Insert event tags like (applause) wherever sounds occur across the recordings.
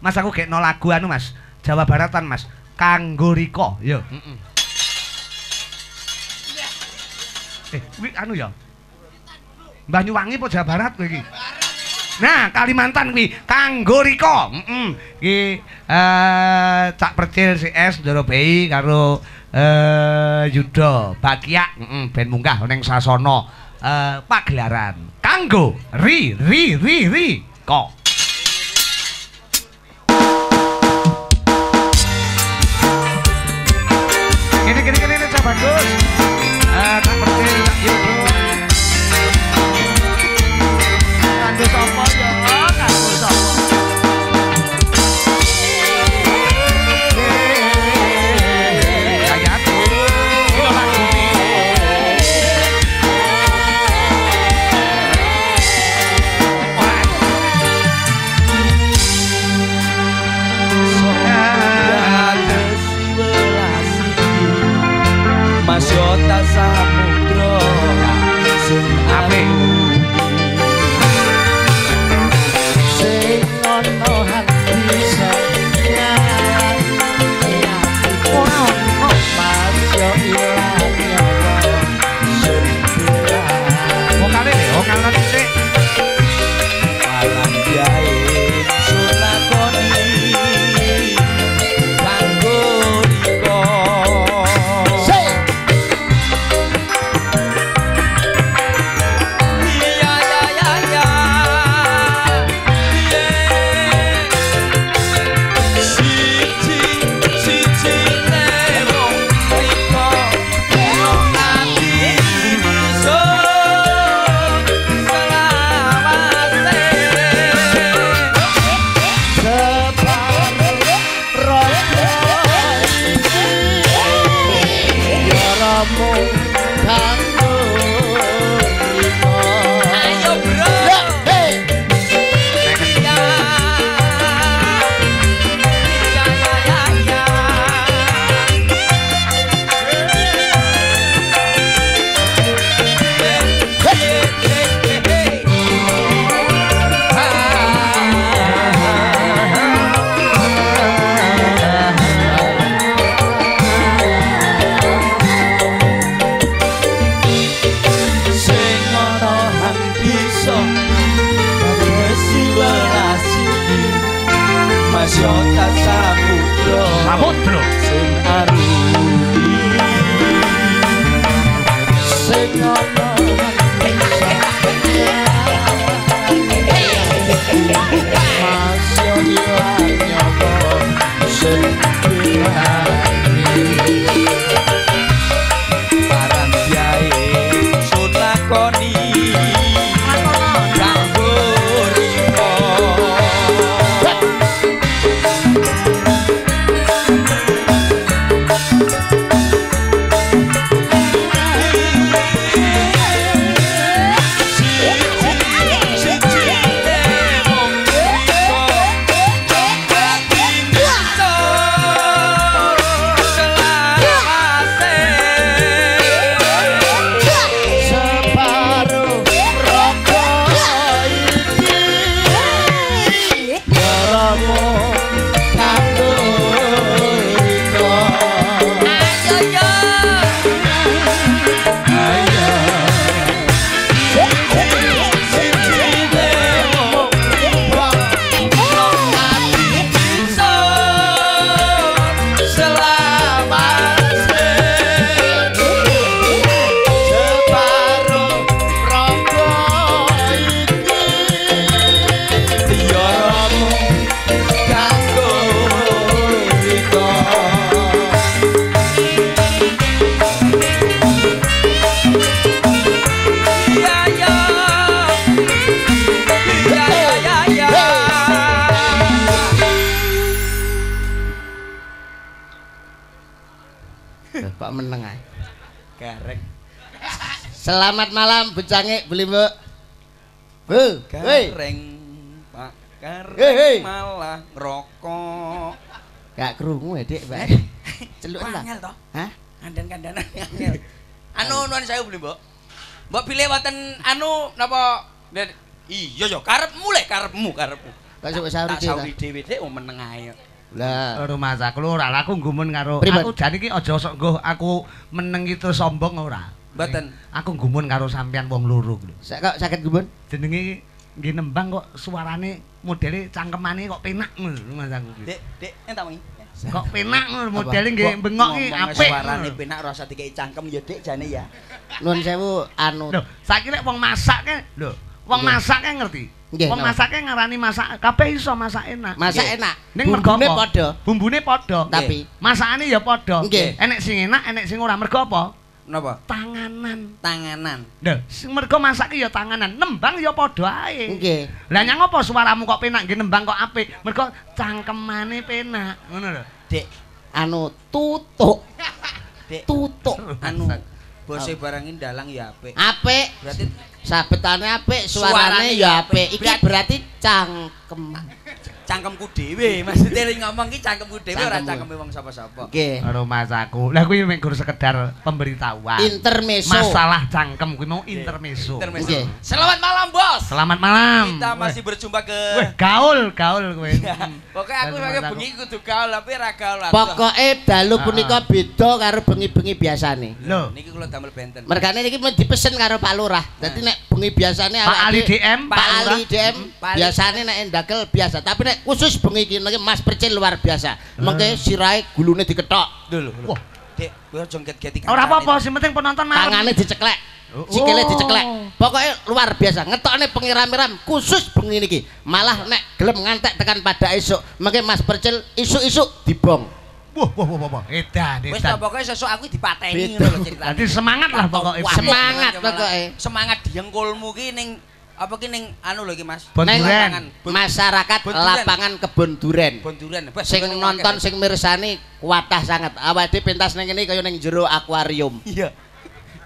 Mas aku gekno lagu anu Mas. Jawa Baratan Mas. Kanggo Riko. Yo. Heeh. Eh, kuwi anu ya. Banyuwangi apa Jawa Barat kowe iki? Nah, Kalimantan kuwi kanggo Riko. Heeh. Iki eh Cak Percil CS Ndoro BI karo eh Yuda Bakiak, heeh, ben munggah ning Sasana eh pagelaran. Kanggo Ri Ri Ri Ri kok. my good. Selamat malam Bu Cange, Bu Limbo. Bu, hei. Gareng Pak Gareng Hei, hei. malah rokok Gak krungu ya, Dik, Pak. Celuk ta? Angel toh Hah? Kandan-kandanan angel Anu nuan saya beli mbok Mbok pilih waten anu napa Iya yo karepmu lek karepmu karepmu Tak sahur Tak dhewe. sauri dhewe Dik, oh meneng ae. Lah, Rumah saku ora lah, aku gumun karo aku jan iki aja sok nggo aku meneng iki terus sombong ora. Mboten. Aku gumun karo sampean wong loro lho. sak kok sakit gumun? Jenenge nggih nembang kok suarane modele cangkemane kok penak ngono rumah saku ki. Dik, Dik, entak wengi. Kok penak ngono modele nggih bengok ki apik. Suarane penak rasa dikei cangkem ya Dik jane ya. Nuwun sewu anu. Lho, saiki lek wong masak ke lho, wong masak ke ngerti. Nggih, Wong napa? masake ngarani masak kabeh iso masak enak. Masak enak. Ning mergo Bumbune padha. Bumbune padha. Tapi Masakane ya padha. Enek sing enak, enek sing ora. Mergo apa? Napa? Tanganan. Tanganan. Lho, sing mergo masak ki ya tanganan, nembang ya padha ae. nggih. Lah nyang apa suaramu kok penak nggih nembang kok apik? Mergo cangkemane penak. Ngono lho. Dik, Anu tutuk. Dik. Tutuk. (laughs) Anu bose barang ini dalang ya apik. Apik. Berarti Sabetane apik, suarane Suarane ya apik. Iki berarti cangkem. Cangkemku dhewe. (laughs) Maksudnya ning ngomong ki cangkemku dhewe ora Cangkemmu. cangkeme wong sapa-sapa. Nggih. Karo masaku. Lah kuwi mek gur sekedar pemberitahuan. Intermezzo. Masalah cangkem kuwi mau intermezzo. Intermezzo. Nggih. Selamat malam, Bos. Selamat malam. Kita masih berjumpa ke Weh, gaul, gaul kowe. Ya, Pokoknya aku sebagai bengi kudu gaul tapi ra gaul. Pokoke dalu Ah, punika beda karo bengi-bengi biasane. Lho, niki kula damel benten. Mergane niki mau dipesen karo Pak Lurah. Dadi nek bengi biasane Pak Ali DM, Pak Ali. DM biasane nek endakel biasa, tapi nek khusus bengi iki niki Mas Percil luar biasa. Mengke sirahe gulune diketok, Dulu. Wah. Dek, kowe aja ngget-geti ora apa-apa, sing penting penonton marem. tangane diceklek. Oh. Sikile diceklek. Pokoke luar biasa. Ngetokne pengiram-iram khusus bengi niki. Malah nek gelem ngantek tekan pada esuk, mengke Mas Percil isuk-isuk dibong. Wah, wah, wah, wah, wah. Edan, Wis edan. to pokoke sesuk aku dipateni ngono lho ceritane. Dadi semangat lah pokoknya. Semangat pokoke. Semangat diengkulmu ki ning apa ki ning anu lho ki Mas. Neng masyarakat Bon lapangan kebon duren. Bon duren. Sing nonton sing mirsani kuatah sangat. Awake pentas ning kene kaya ning jero akuarium. Iya.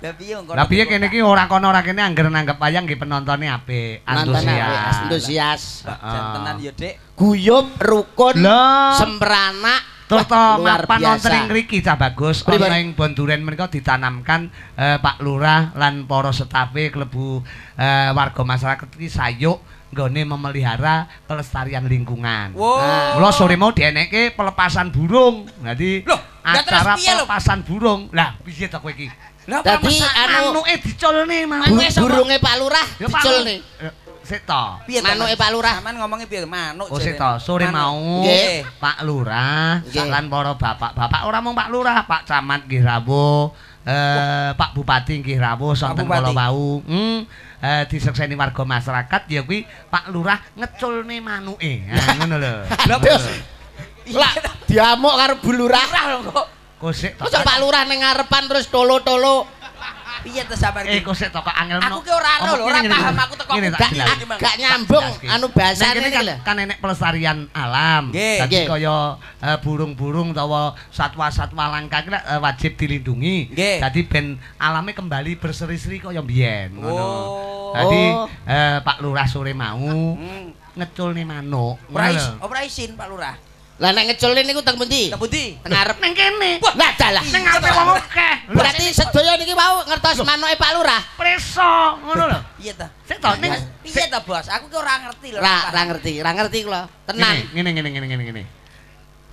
Lah piye kono Lah piye di kene iki ora kono ora kene angger nanggep wayang nggih penontonnya apik, antusias. antusias. Jantenan ya, Dek. Guyub, rukun, Lah. Sembrana. Terus to Wah, luar mapan biasa. wonten ing mriki cah bagus ana ing Bonduren menika ditanamkan eh, Pak Lurah lan para stafé klebu eh, warga masyarakat iki sayuk nggone memelihara kelestarian lingkungan. Wow. Mula sore mau dienekke pelepasan burung. Dadi acara pelepasan burung. Lah piye to kowe iki? Lah Dadi anu diculne mau. bu- Manuk sapa? burunge Pak Lurah Ya, Pak dicul Lu- nih. Eh, Sik to. piye Manuke? Pak Lurah. Sampeyan ngomongnya piye? Manuk. Oh jare. sik to, sore mau Nggih. Pak Lurah lan para bapak-bapak ora mung Pak Lurah, Pak Camat nggih rawuh, eh Pak Bupati nggih rawuh sonten kala wau. Hmm, eh disekseni warga masyarakat ya kuwi Pak Lurah ngeculne manuke. Ha ngono lho. Lah Terus, Lah diamuk karo Bu Lurah. Lurah lho kok. Masa Pak Lurah ning ngarepan terus tolo-tolo. Piye to Eh iki? to kok angel Aku ki ora ero lho, ora paham aku teko Gak, nyambung anu bahasane kene iki kan, lho. kan enek pelestarian alam. Dadi kaya eh, burung-burung utawa satwa-satwa langka iki eh, wajib dilindungi. Dadi ben alame kembali berseri-seri kaya biyen ngono. Oh. Dadi Oh. eh, Pak Lurah sore mau Hmm. manuk. Ora Ngono is, lho. ora isin Pak Lurah. Lah nek ngeculne niku teng pundi? Teng pundi? Teng ngarep. Ning kene. Wah, Lah dalah. Ning ngarepe wong akeh. Berarti sedaya niki wau ngertos manuke Pak Lurah. preso ngono lho. Piye to? Sik to ning Piye to, Bos? Aku ki ora ngerti lho. Ra ra ngerti, ra ngerti kula. Tenang. Ngene ngene ngene ngene ngene.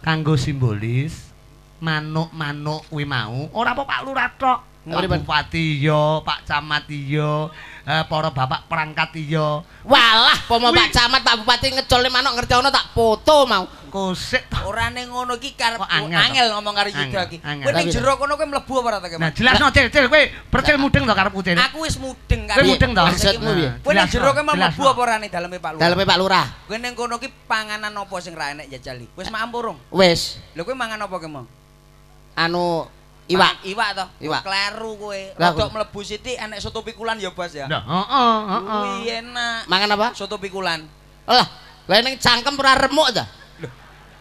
Kanggo simbolis manuk-manuk kuwi mau ora apa Pak Lurah tok. Pak? Bupati iya, Pak Camat iya, eh, para bapak perangkat iya. Walah, pomo. Pak Camat, Pak Bupati ngeculne manuk ngerti ana tak foto mau. Kosik to. Ora ning ngono iki karep Kok angel ngomong karo Yuda iki. Kowe ning Tapi- jero kono kowe mlebu apa ora ta, Nah, Mas? jelasno Cil, Cil kowe percil mudeng to karep kucing. Aku wis mudeng Kowe karo mudeng to? Maksudmu piye? Kowe ning jero kowe mlebu apa ora ning daleme Pak Lurah? Daleme Pak Lurah. Kowe ning kono ki panganan apa sing ra enek jajali? Wis maem urung? Wis, Lho kowe mangan apa ki mau? anu iwak. Mangan Iwak to? Iwak. Kleru kowe. Rodok mlebu sithik enek soto pikulan ya, Bos ya. Lah, heeh, heeh. Wih, enak. Mangan apa? Soto pikulan. Lah, lah ning cangkem ora remuk ta?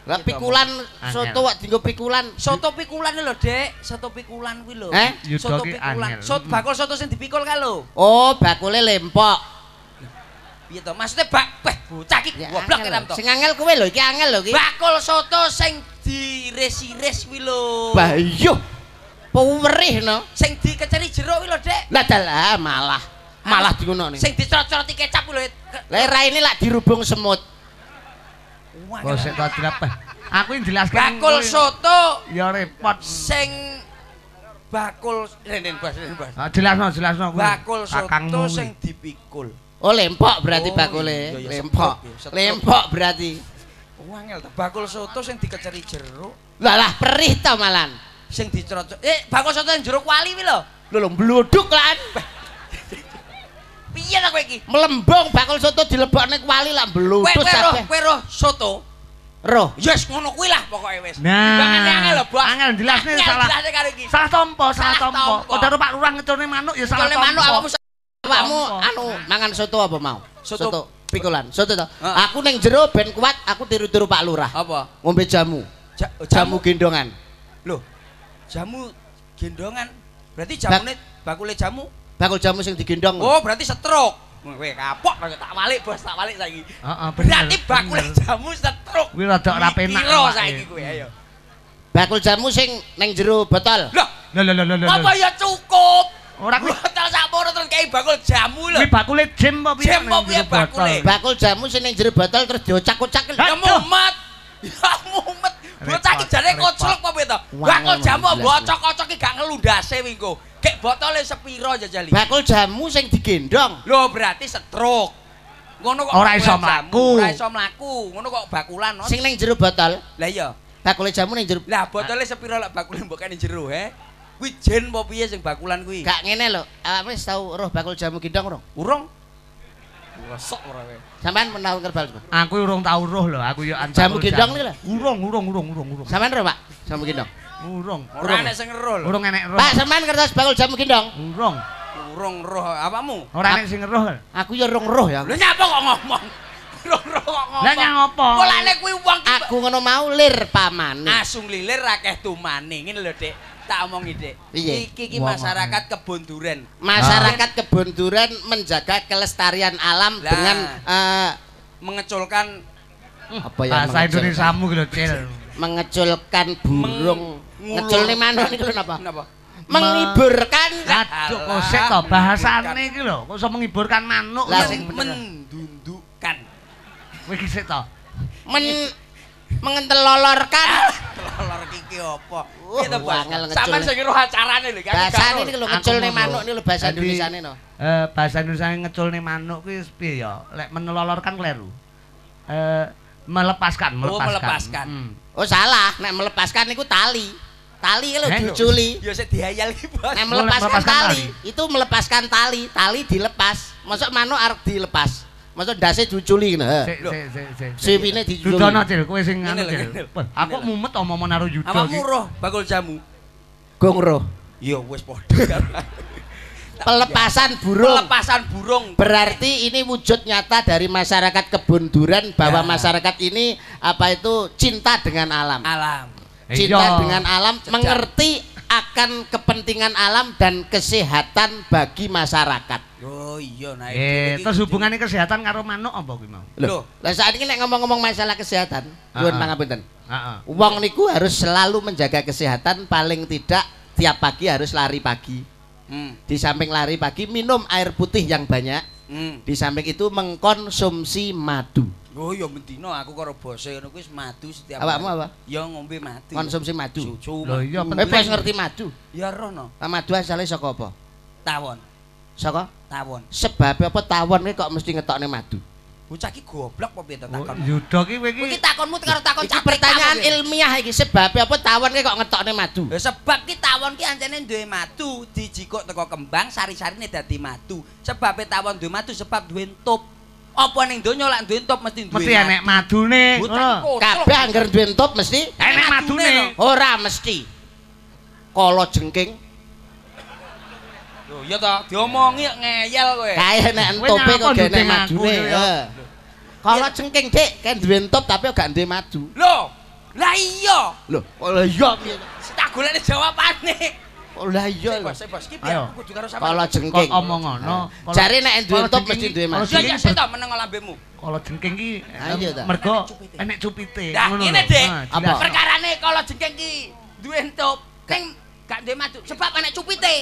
Lah pikulan soto wak dienggo pikulan. Soto pikulan lho, Dek. Soto pikulan kuwi lho. Eh? Soto pikulan. angel. Sot bakul soto sing dipikul ka lho. Oh, bakule lempok. Piye to? Maksudnya bak weh bocah iki goblok angel ketam to. Sing angel kowe lho, iki angel lho iki. Bakul soto sing diiris-iris kuwi lho. Bayuh. Pewerih no. Sing dikeceri jero kuwi lho, Dek. Lah dalah malah malah dikono nih. Sing dicrot-croti kecap kuwi lho. Lah raine lak dirubung semut. Kok sik to dilap. Aku yang jelaskan. Bakul soto Ya repot. sing bakul Renen Bas, Renen Bas. Ah, jelasno, jelasno kuwi. Bakul soto sing dipikul. Oh lempok berarti Oh, bakule. iya, iya, Lempok. Lempok berarti. Oh, angel ta. Bakul soto sing dikeceri jeruk, Lah lah perih ta malan. Sing dicrocok. Eh, bakul soto yang jeruk wali kuwi lho. Lho lho bluduk lan. Piye ta kowe iki? Melembung bakul soto dilebokne kuali lah bluduk kowe roh, kabeh. kowe roh soto. Roh. Yes, ngono kuwi lah pokoke wis. Nah, angel lho, Bos. angel jelasne salah. iki. Salah tompo, salah tompo. Kodaro Pak Lurah ngeculne manuk ya salah tompo. manuk awakmu sa- Awakmu anu mangan soto apa mau? Soto. pikulan. Soto to. Aku ning jero ben kuat aku tiru-tiru Pak Lurah. apa? Ngombe jamu. Ja- Jamu gendongan. Loh, jamu gendongan. Berarti jamune bakule jamu. Bakul jamu sing digendong. Oh, berarti stroke. Kowe kapok tak balik, Bos, tak balik saiki. Heeh, Berarti bakule bener. jamu stroke. Kuwi rada ora penak awake. saiki kowe ayo. Bakul jamu sing ning jero botol. Loh, Lho lho lho lho. lho. apa ya cukup? Ora kuwi Botol sakmono terus kayak bakul jamu lho. kuwi bakule jem apa piye? Jem apa piye botol? bakule? Bakul jamu sing ning jero botol terus diocak-ocak. Ya mumet. Ya mumet. Bocah iki jane koclok apa piye to? Wangel Bakul jamu bocok-kocok iki gak ngelundase wingko. Kek botole sepiro jajali. Bakul jamu sing digendong. Lho berarti stroke. Ngono kok Ora iso mlaku. Ora iso mlaku. Ngono kok bakulan. Sing ning jero botol. Lah iya. Bakul jamu ning jero. Lah botole sepiro lek bakule mbok kene jero he? Kuwi jen apa piye sing bakulan kuwi? Gak ngene lho. Awakmu wis tau roh bakul jamu gendong rong? Urung. Wesok ora kowe. Sampean menawa kerbal. Aku urung tau roh lho, aku yo antar. Jamu gendong iki lho. Urung, urung, urung, urung, urung. Sampean roh, Pak? Jamu gendong. Urung. Ora enek sing ngerol. Urung enek roh. Pak, sampean kertas bakul jamu gendong. Urung. Urung roh apamu. Ora enek sing roh. Aku ya rong roh ya. Lho nyapa kok ngomong? (laughs) Urung roh kok ngomong. Lah nyang apa? Polane kuwi wong Aku ngono mau lir pamane. asung lilir akeh tumane. Ngene lho, Dik. Tak omongi, Dik. Iki ki Wong- masyarakat kebon duren. Masyarakat kebun duren menjaga kelestarian alam Lah. dengan eh, Mengeculkan apa ya? Bahasa Indonesiamu ki lho, Cil. Mengeculkan burung. Ngeculne manuk niku lho napa? Napa? Mengiburkan Aduh, kok sik to bahasane iki lho, kok iso menghiburkan manuk. Lah, sing mendundukkan. Kowe iki sik to. men mengentelolorkan Lolor kiki apa? Wah, Gitu, Bos. wangel ngecul. Sampeyan sing ngeruh acarane lho, kan bahasane gak niku lho ngeculne manuk niku lho bahasa Indonesiane no. Eh, bahasa Indonesia ngeculne manuk kuwi piye ya? Lek menelolorkan kleru. Eh, melepaskan, Oh, melepaskan. melepaskan. Hmm. Oh salah, nek melepaskan niku tali. Tali lho diculi. Ya sik dihayal iki, Bos. Nek Oh, melepaskan melepaskan tali, tali. itu melepaskan tali, tali dilepas. Masuk manuk arep dilepas. Masuk ndase diculi ngono. he. Sik, sik, sik, sik. Sipine diculi. Dudono Cil, kowe sing anu lho, Cil. Aku mumet omong karo Yudo Awakmu iki. roh bakul jamu. Gong roh. Ya wis padha. (laughs) Pelepasan burung. Pelepasan burung. Berarti ini wujud nyata dari masyarakat kebun duren bahwa Ya. masyarakat ini apa itu cinta dengan alam. alam. Cinta Iya. dengan alam, mengerti akan kepentingan alam dan kesehatan bagi masyarakat. Oh iya nah Eh, terus hubungannya kesehatan karo manuk apa kuwi mau? Loh. Lah saat ini nek ngomong-ngomong masalah kesehatan, nuwun Ah, ah. pangapunten. Heeh. Wong niku harus selalu menjaga kesehatan paling tidak tiap pagi harus lari pagi. Hmm. Di samping lari pagi minum air putih yang banyak. Hmm. Di samping itu mengkonsumsi madu. Oh iya bendino aku karo bose ngono kuwi wis madu setiap Awakmu apa? Ya ngombe madu. Konsumsi madu. Susu. Loh, iya, Eh, penting. pas ngerti madu. Ya rono. Lah madu asale saka apa? Tawon. Saka Tawon. sebab apa tawon kok mesti ngetokne madu? Bocah ki goblok apa piye to Oh, takon. Yudo ki kowe Kuwi iki takonmu karo takon capek pertanyaan ya. ilmiah iki sebab apa tawon kok ngetokne madu? Ya sebab ki tawon ki anjene duwe madu, dijikuk teko kembang, sari-sarine dadi madu. Sebabe tawon duwe madu sebab duwe entup. Apa ning donya lak duwe entup mesti duwe. mesti enek madune. Kabeh angger duwe entop mesti Enek madune lho. ora mesti. Kala jengking Loh, iya to, diomongi kok ngeyel kowe. kae nek entope kok nduding aku, madune. Heeh. Kala jengking Dik, kan duwe entop tapi gak duwe madu. Loh, lah iya. Lho, kala iya piye? Tak golekne jawabane. Oh lah iya. Bos, bos, ki Ayo. aku kudu karo sampean. Kala Kok jengking. omong ngono. Kalau- Jare nek duwe jengking- mesti duwe kalau madu. Ya ya jengking sik to meneng lambemu. Kalau jengking ki Ah, iya ta. mergo Enek cupite. enek cupite. Nah, ngono ngene, lho. Dik. Apa? Perkarane kalau jengking ki duwe entup, ning gak duwe madu sebab enek cupite.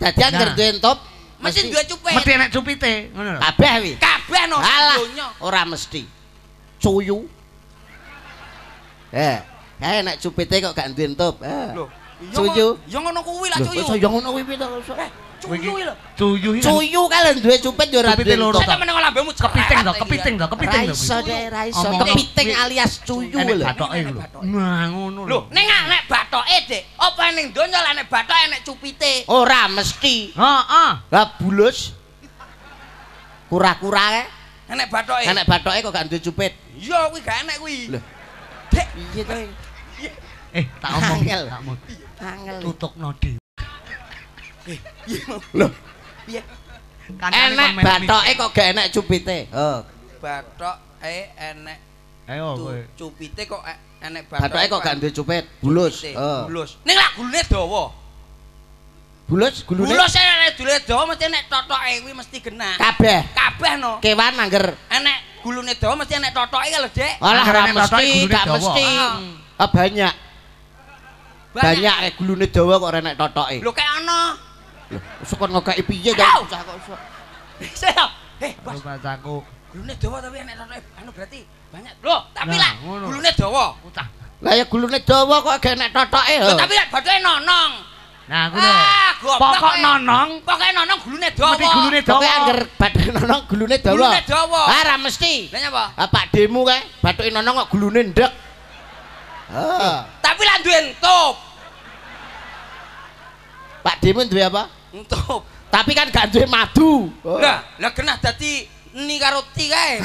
Dadi angger Nah. duwe entop Mesti duwe cupit. Mesti enek cupite, ngono lho. kabeh wi. Kabeh no donya. ora mesti. Cuyu. Eh, eh nek cupite kok gak duwe entup. Eh. Lho, iya Cuyu. Ya ngono kuwi lah Lho, cuyu. iso yo ngono kuwi piye to? Cuyu lho. Cuyu iki. kan Cuyu kalian duwe cupit yo ora Cupite duwe loro. Saya meneng lambemu Kepiting to, kepiting to, kepiting Ra to. iso deh, ra iso. Kepiting alias cuyu lho. bathoke Enek lho. Nah, ngono Lho, ning nek bathoke, Dik. Apa ning donya lah nek bathoke nek cupite. Ora mesti. Heeh. Lah bulus. Kura-kura kae. Nek bathoke. Nek bathoke kok gak duwe cupit. Iya kuwi gak enek kuwi. Lho. Dek, Piye to? Eh, tak omong, tak omong. Angel. Tutukno dhewe. Lho, piye? Enek bathoke kok gak enek cupite. Oh, Bathoke enek. Ayo kowe. cupite kok e- enek bathoke. bathoke kok gak duwe cupit. Bulus. Oh. Bulus. Ning lah gulune dawa. Bulus gulune Bulus e nek dulure dawa mesti nek totoke kuwi mesti genah. kabeh. Kabeh no. Kewan angger. Enek gulune dawa mesti enek totoke lho, Dek. Alah Angger ra enek bathoke mesti, gulune gak dawa. mesti. Ah banyak. Banyak eh gulune dawa kok ora enek totoke. Lho kayak ana. Lho, sukon ngekeki piye? Au. Bocah kok iso. Saya. Eh, Bos. Rumahku. Gulune dawa tapi enek totoke. Anu berarti banyak. Loh, tapi lah gulune dawa. Lah ya gulune dawa kok gak enek totoke. Lho. tapi lah bathoke nonong. Nah, aku lho. Ah. Pokok nonong, Pokoke nonong gulune dawa. mesti gulune Pokoke dawa. angger bathuk nonong gulune dawa. Gulune dawa. Ah ra mesti. Lah nyapa? Ah Pak Demu kae bathuke nonong kok gulune ndek. Ah, Tapi lah duwe entup. Pak Demu duwe apa? Entup. Tapi kan gak duwe madu. Oh. Lah, lah genah dadi ni karo ti kae. (laughs)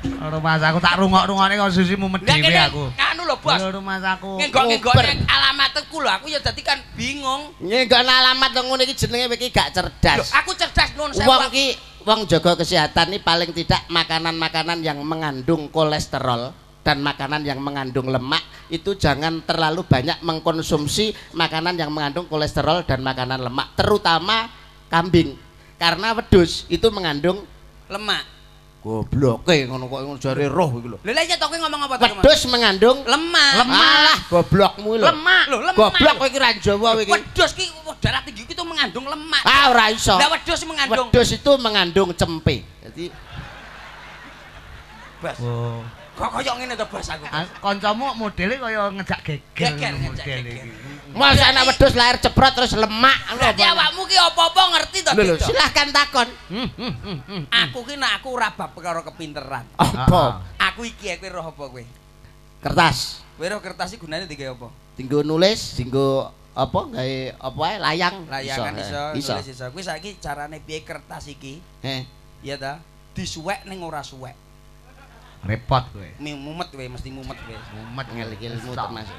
Rumahku tak rungok-rungokne kok susimu medhewe aku. anu lho, Bos. Rumahku. Ngenggok-ngenggokne alamatku lho, aku ya dadi kan bingung. Nyenggok alamat wong ngene iki jenenge iki gak Loh, cerdas. aku cerdas nun Wong sewa. iki wong jaga kesehatan ini paling tidak makanan-makanan yang mengandung kolesterol dan makanan yang mengandung lemak itu jangan terlalu banyak mengkonsumsi makanan yang mengandung kolesterol dan makanan lemak terutama kambing karena wedhus itu mengandung Lemak. gobloke ngono kok jare roh iki lho Lha lha iya to kowe ngomong apa to? wedhus mengandung Lemak. Alah, goblokmu lho Lemak. Lho, lemak. goblok kowe iki ra Jawa kowe iki Wedhus ki darah tinggi ki itu mengandung lemak. ah ora iso Lah wedhus mengandung wedhus itu mengandung cempe jadi Bas. Oh. Kok koyo ngene to Bas aku. Ah, Kancamu modele kaya ngejak geger. Modele iki. Masa anak wedhus lahir ceprot terus lemak Berarti awakmu ki apa-apa ngerti to, Lho, to? silahkan takon. Hmm, hmm, hmm. Aku ki nek aku ora bab perkara kepinteran. Apa? Aku iki kowe roh apa kowe? Kertas. Kowe roh kertas iki gunane digawe apa? Tinggo nulis, tinggo apa gawe apa ae layang. Layangan eh, iso, iso. nulis iso. Kuwi saiki carane piye kertas iki? Eh, Iya ta? Disuwek ning ora suwek. Repot kowe. Mi- Mumet kowe mesti mumet kowe. Mumet ngel-ngilmu Stop. termasuk.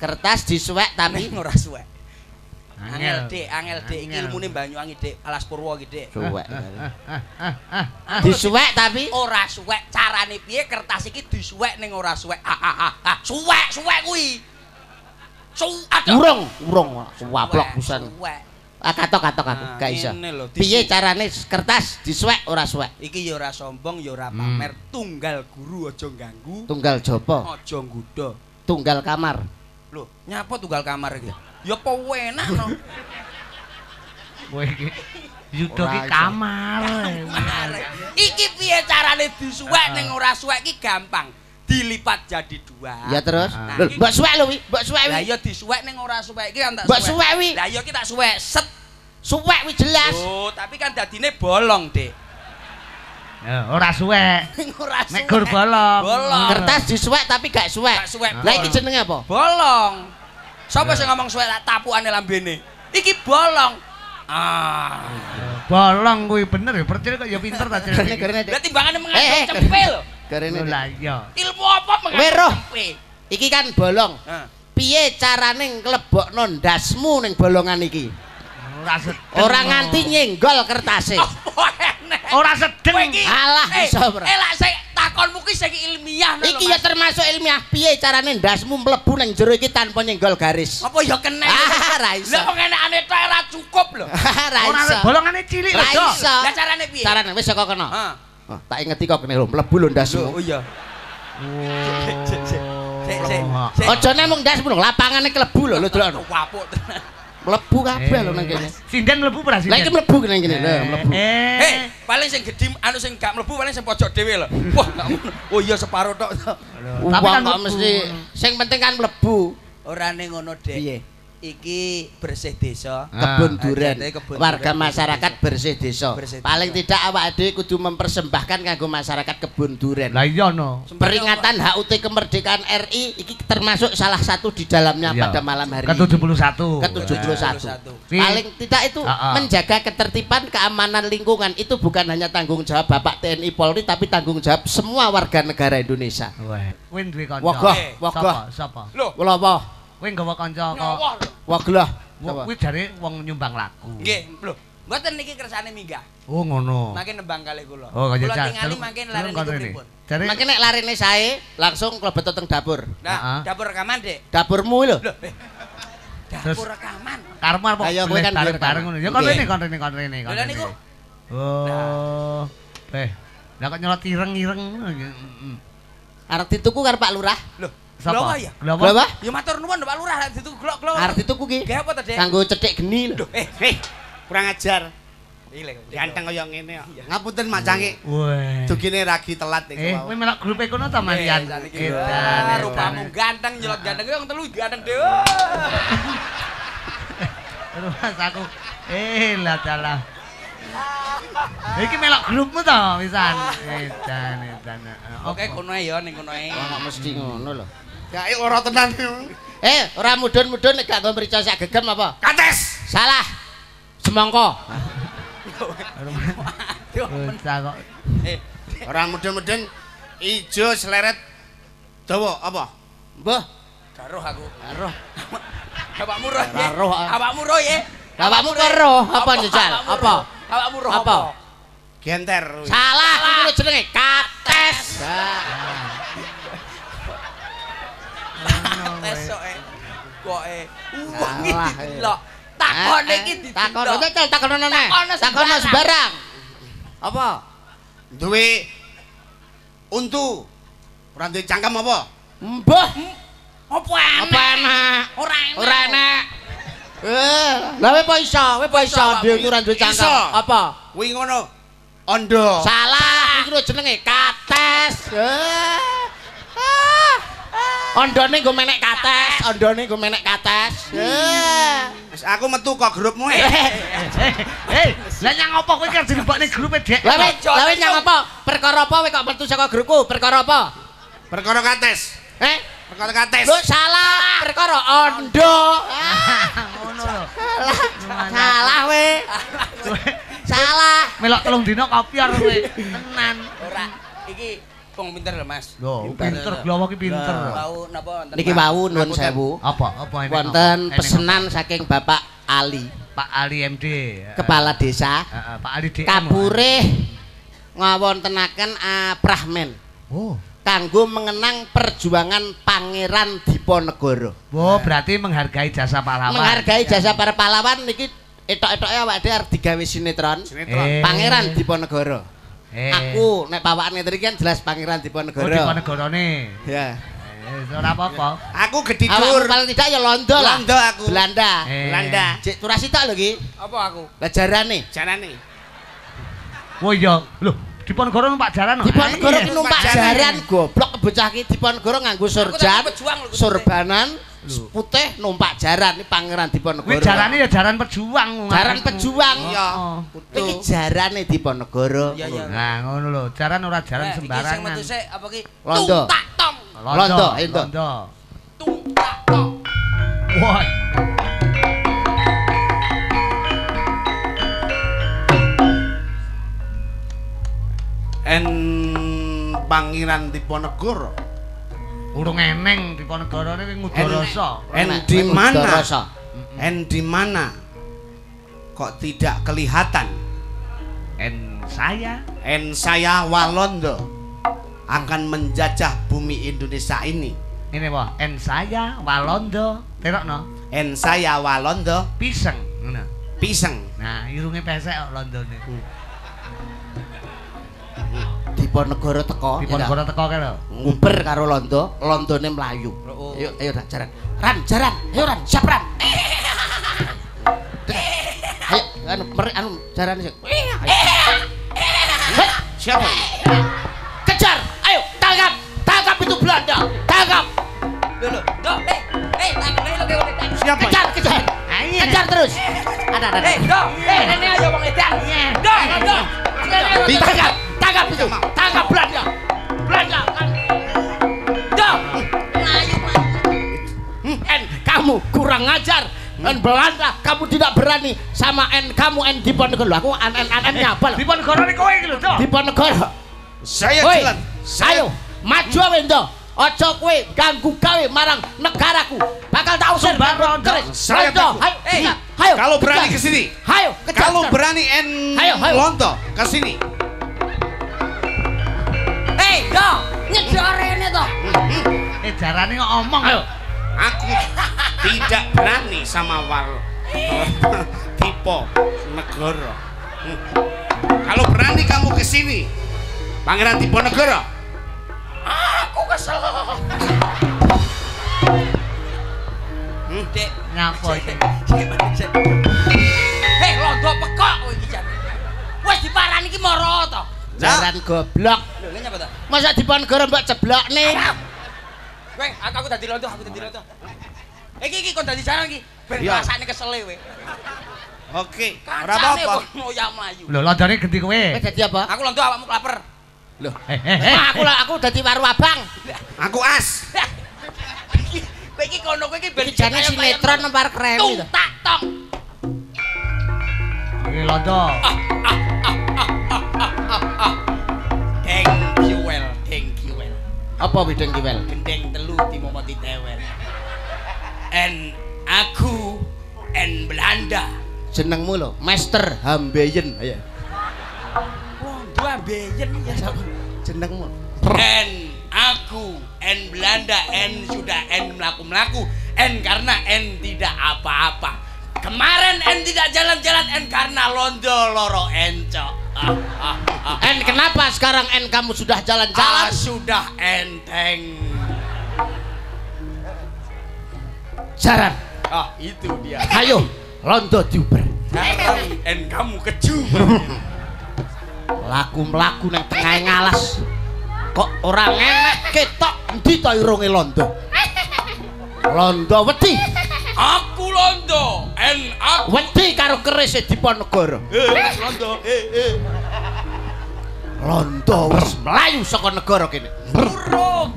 Kertas disuwek tapi (laughs) ora suwek. Angel. Dik, angel Dik iki ilmune Banyuwangi Dik, Alas Purwo iki Dik. suwek. Disuwek tapi Ora suwek, carane piye kertas iki disuwek ning ora suwek. Suwek, suwek kuwi. Su aduh. urung, urung Suwek, pisan. suwek. Ah katok katok aku, gak iso. Piye carane kertas disuwek ora suwek? Iki ya ora sombong, ya ora Hmm. pamer, tunggal guru aja ganggu, Tunggal jopo, aja nggodha. tunggal kamar. Lho, nyapa tunggal kamar iki? Ya apa enak no. Kowe iki yudo Ora ki kamar. Iki piye carane disuwek ning ora suwek iki gampang. Dilipat jadi dua. Ya terus. Ah. Lho, mbok suwek lho wi, mbok suwek Lah wi. iya disuwek ning ora suwek iki kan tak Mbok suwek wi. Lah iya ki tak suwek set. Suwek wi jelas. Oh, tapi kan dadine bolong, Dik. Ya, ora suwek. (laughs) Ora suwek. Nek gur bolong. Bolong. Kertas disuwek tapi gak suwek. Gak suwek. Lah iki jenenge apa? bolong. Ya. sing ngomong suwek tak tapukane lambene? Iki bolong. Ah. Bolong kuwi bener ya, percil kok ya pinter ta jenenge. (laughs) Lah timbangane Eh, eh. cempe lho. Karena Lho lah iya. Ilmu apa Weruh. mengandung cempe? iki kan bolong. Heeh. Piye carane nglebokno ndasmu ning bolongan iki? Ora sedeng. Ora nganti nyenggol kertase. Enek? Ora sedeng. Alah, eh, iso, Bro. Eh lah sik takonmu ki sing ilmiah lho, Iki ya Mas. termasuk ilmiah. Piye carane ndasmu mlebu ning jero iki tanpa nyenggol garis? Apa ya kena? Ah, ra iso. Lah kok tok ora cukup lho. (laughs) Ra Ora iso. bolongane cilik lho. Ra Dok. iso. Lah carane piye? Carane wis kok kena. Heeh. Oh, tak ingeti kok kene lho mlebu lho ndasmu. Oh iya. Sik, sik, sik. Oh. Aja nek mung ndasmu lho, lapangane klebu lho lho delok. Wapuk tenan. Mlebu kabeh lho nang kene. Sinden mlebu ora Lah iki sinden? mlebu nang kene lho, mlebu. Eh. Hei, paling sing gedhi anu sing gak mlebu paling sing pojok dhewe lho. Wah. Oh iya separo tok. Tapi kan mlebu. mesti sing penting kan mlebu. Ora ning ngono, Dek. Piye? Iki bersih desa. Ah, Kebun duren. kebun Warga duren, masyarakat bersih desa. Bersih desa. Paling tidak awak dhewe kudu mempersembahkan kanggo masyarakat kebun duren. Lah iya no. Peringatan HUT kemerdekaan RI iki termasuk salah satu di dalamnya Iya. pada malam hari Ke-71. ke-71. Tapi- Paling tidak itu Ah, ah. menjaga ketertiban keamanan lingkungan itu bukan hanya tanggung jawab Bapak TNI Polri tapi tanggung jawab semua warga negara Indonesia. Wah, kowe duwe kanca. Wagah, Eh, wagah. Sapa? Sapa? Lho? Kowe nggawa kanca kok. Waglah. Kuwi jare wong nyumbang laku. Nggih, lho. Mboten niki kersane minggah. Oh ngono. Makin nembang kali kula. Oh, kaya Kula jan. tingali makin lare niku pripun. Jare Makin nek larene sae langsung klebet teng dapur. Ah, ah. Nah, dapur rekaman, Dek. Dapurmu lho. Dapur rekaman. karma apa? Ayo, kowe kan bareng ngono. Ya kon rene kon rene kon rene kon Lha rene. niku. Oh. Eh. Lah kok nyelot ireng-ireng. Arep dituku karo Pak Lurah. Lho, Lho ya. Lho, Pak? Ya matur nuwun Pak Lurah ditu glok-glok. Arep dituku ki. Nggih apa to, Dek? Kanggo cethik geni lho. Eh, Hei, kurang ajar. ile. Ganteng kaya ngene kok. Ngapunten Mak Cangik. Wah. Dugine ragi telat niku. Eh, kowe melok grup e kono ta Marian? Kita, Edan, rupamu edan. ganteng nyelot ganteng wong telu ganteng dhewe. Terus (laughs) aku eh lah dalah. Iki melok grupmu to pisan. Edan edan. Oke, kono ae ya ning kono kok mesti ngono lho. Ya eh, ora tenan. Eh, ora mudun-mudun nek gak nggo mrica sak gegem apa? Kates. Salah. Semongko. Eh, Ora mudun-mudun ijo seleret dawa apa? Mbah, karo aku. roh. Awakmu roh. Ah. Awakmu roh ya. Awakmu roh? Apa, Njajal? Awakmu Apa? Awakmu roh Apa? Genter. Salah, iku jenenge kates. Tesok e. Iki Takon, sembarang. Apa? Duwe untu. Ora duwe cangkem apa? Mbah, Apa apa enak? Ora enak. Ora enak. Eh, lha kowe apa iso? Kowe apa iso dhewe ora duwe cangkem? Apa? Kuwi ngono. Ondo. Salah, iki lho jenenge kates. Eh. Ah. Ondone nggo menek kates, ondone nggo menek kates. Eh. Wis aku metu kok grupmu eh. Eh, lah nyang apa kowe kerja dilebokne grup e, Dek? Lah ojo. nyang apa? Perkara apa kowe kok metu saka grupku? Perkara apa? Perkara kates. Eh? Perkara kates. Lu salah, perkara ondo. Ngono lho. Salah we. Salah. Melok telung dina kopior kowe. Tenan. Ora. Iki wong pinter lho, Mas. Lho, pinter glowo ki pinter. Bau napa wonten? Niki wau nuwun sewu. Apa? Apa ini? Wonten pesenan saking Bapak Ali, Pak Ali MD. kepala desa. Heeh, Pak Ali DM. Kapure ngawontenaken Prahmen Oh. kanggo mengenang perjuangan Pangeran Diponegoro. Oh, berarti menghargai jasa pahlawan. Menghargai jasa para pahlawan niki etok-etoke awake dhewe arep digawe sinetron. Sinetron. Eh. Pangeran Diponegoro. Eh. Aku nek pawakan ngene iki kan jelas Pangeran Oh, Diponegoro. di negarane. Ya. Eh, ora apa-apa. Aku Awakmu dur. paling tidak ya Londo lah. Londo aku. Belanda. Eh. Belanda. Cek turasi tok lho iki. Apa aku? Lah jarane. Janane. Oh iya, lho, Diponegoro numpak jalan kok. Diponegoro ki numpak jaran. jaran goblok bocah ki Diponegoro nganggo surjan, surbanan, putih numpak jaran ini Pangeran Kuwi Diponegoro. jarane ya jaran pejuang. Jaran pejuang. Iya. Oh. Iki jarane Diponegoro. Nah, ngono lho, jaran ora jaran Eh, Iki sing sembarangan. metu sik apa ki? Londo. Tung tak tong. Londo, ento. Londo. Tung tak tong. Wah. En Pangeran Diponegoro. Urung eneng Diponegoro iki Ngudarasa. En Enak, di kuwi mana? Udarasa. En di mana? Kok tidak kelihatan? En saya En saya Walondo akan menjajah bumi Indonesia ini. ini wah, en saya Walondo, terokno, En saya Walondo piseng ngono. pisang. Nah, irunge pesek kok Londone. Diponegoro teko. Diponegoro teko kae lho. nguber karo Londo, Londone mlayu. Oh. Ayo ayo rak jaran. Ran, jaran. Ayo ran, siap ran. anu mer anu jarane sing. Siapa? Kejar! Ayo, tangkap! Tangkap itu Belanda! Tangkap! Lho, lho. Dok, eh, eh, tangkap lho. Siapa? Kejar, kejar! Kejar terus! Ada, ada, ada. Eh, Dok, eh, ini ayo wong edan. Dok, Dok. Tangkap! Tangkap itu! Tangkap Belanda! Belanda! Melayu. En, kamu kurang ajar! En Belanda, kamu tidak berani sama En kamu En Diponegoro. Aku En En En En nyapa lah. Diponegoro ini kowe iki lho, Dok. Diponegoro. Saya jalan. ayo maju awe ndo. Ojo kowe ganggu gawe marang negaraku. Bakal tak usir. Terus, Saya. Ayo, Eh, kejar. ayo. Kalau berani kejar. ke sini. Ayo. Kalau berani en Ayo, ayo. lonto ke sini. Eh. Nyedor ini toh. Eh jarane ngomong. Ayo. Aku tidak berani sama war (laughs) tipe negara. Hmm. Kalau berani kamu ke sini, Pangeran Diponegoro. Aku kesel. Dek, Nyapa iki? Hei, londo pekok kowe iki jan. Wis diparani iki moro to. Jaran goblok. Lho, lha nyapa to? Masa Diponegoro mbok ceblok nih. Kowe, aku aku dadi londo, aku dadi londo. Iki iki kon dadi jaran iki. Ben rasane kesele kowe. Oke, ora apa-apa. kok moya mlayu. Lho londone genti kowe. Kowe dadi apa? Aku londo awakmu kelaper. Loh. Eh eh eh. Aku lah aku dadi waru abang. Aku as. Kowe iki kono kowe iki ben jane sinetron nempar kremi Tung to. tak tong. Iki londo. Apa bideng kiwel? Gendeng telu dimomoti tewel. En aku en Belanda. Jenengmu lho, Master Hambeyen. Ayo. Londo ambeien ya sapa? Jenengmu. En aku en Belanda en sudah en melaku-melaku en karena en tidak apa-apa. Kemarin en tidak jalan-jalan en karena londo loro encok. Ah, ah, ah. En kenapa sekarang En kamu sudah Ah, jalan-jalan? sudah enteng. Jaran. Ah, itu dia. Ayo, londo diuber. Sekarang en kamu keju. Laku melaku nang tengah ngalas. Kok orang enak ketok endi to irunge londo? Londo wedi. Aku londo, en aku Wedi karo keris Diponegoro. eh, londo, eh, eh. Londo wis mlayu saka negara kene. Burung.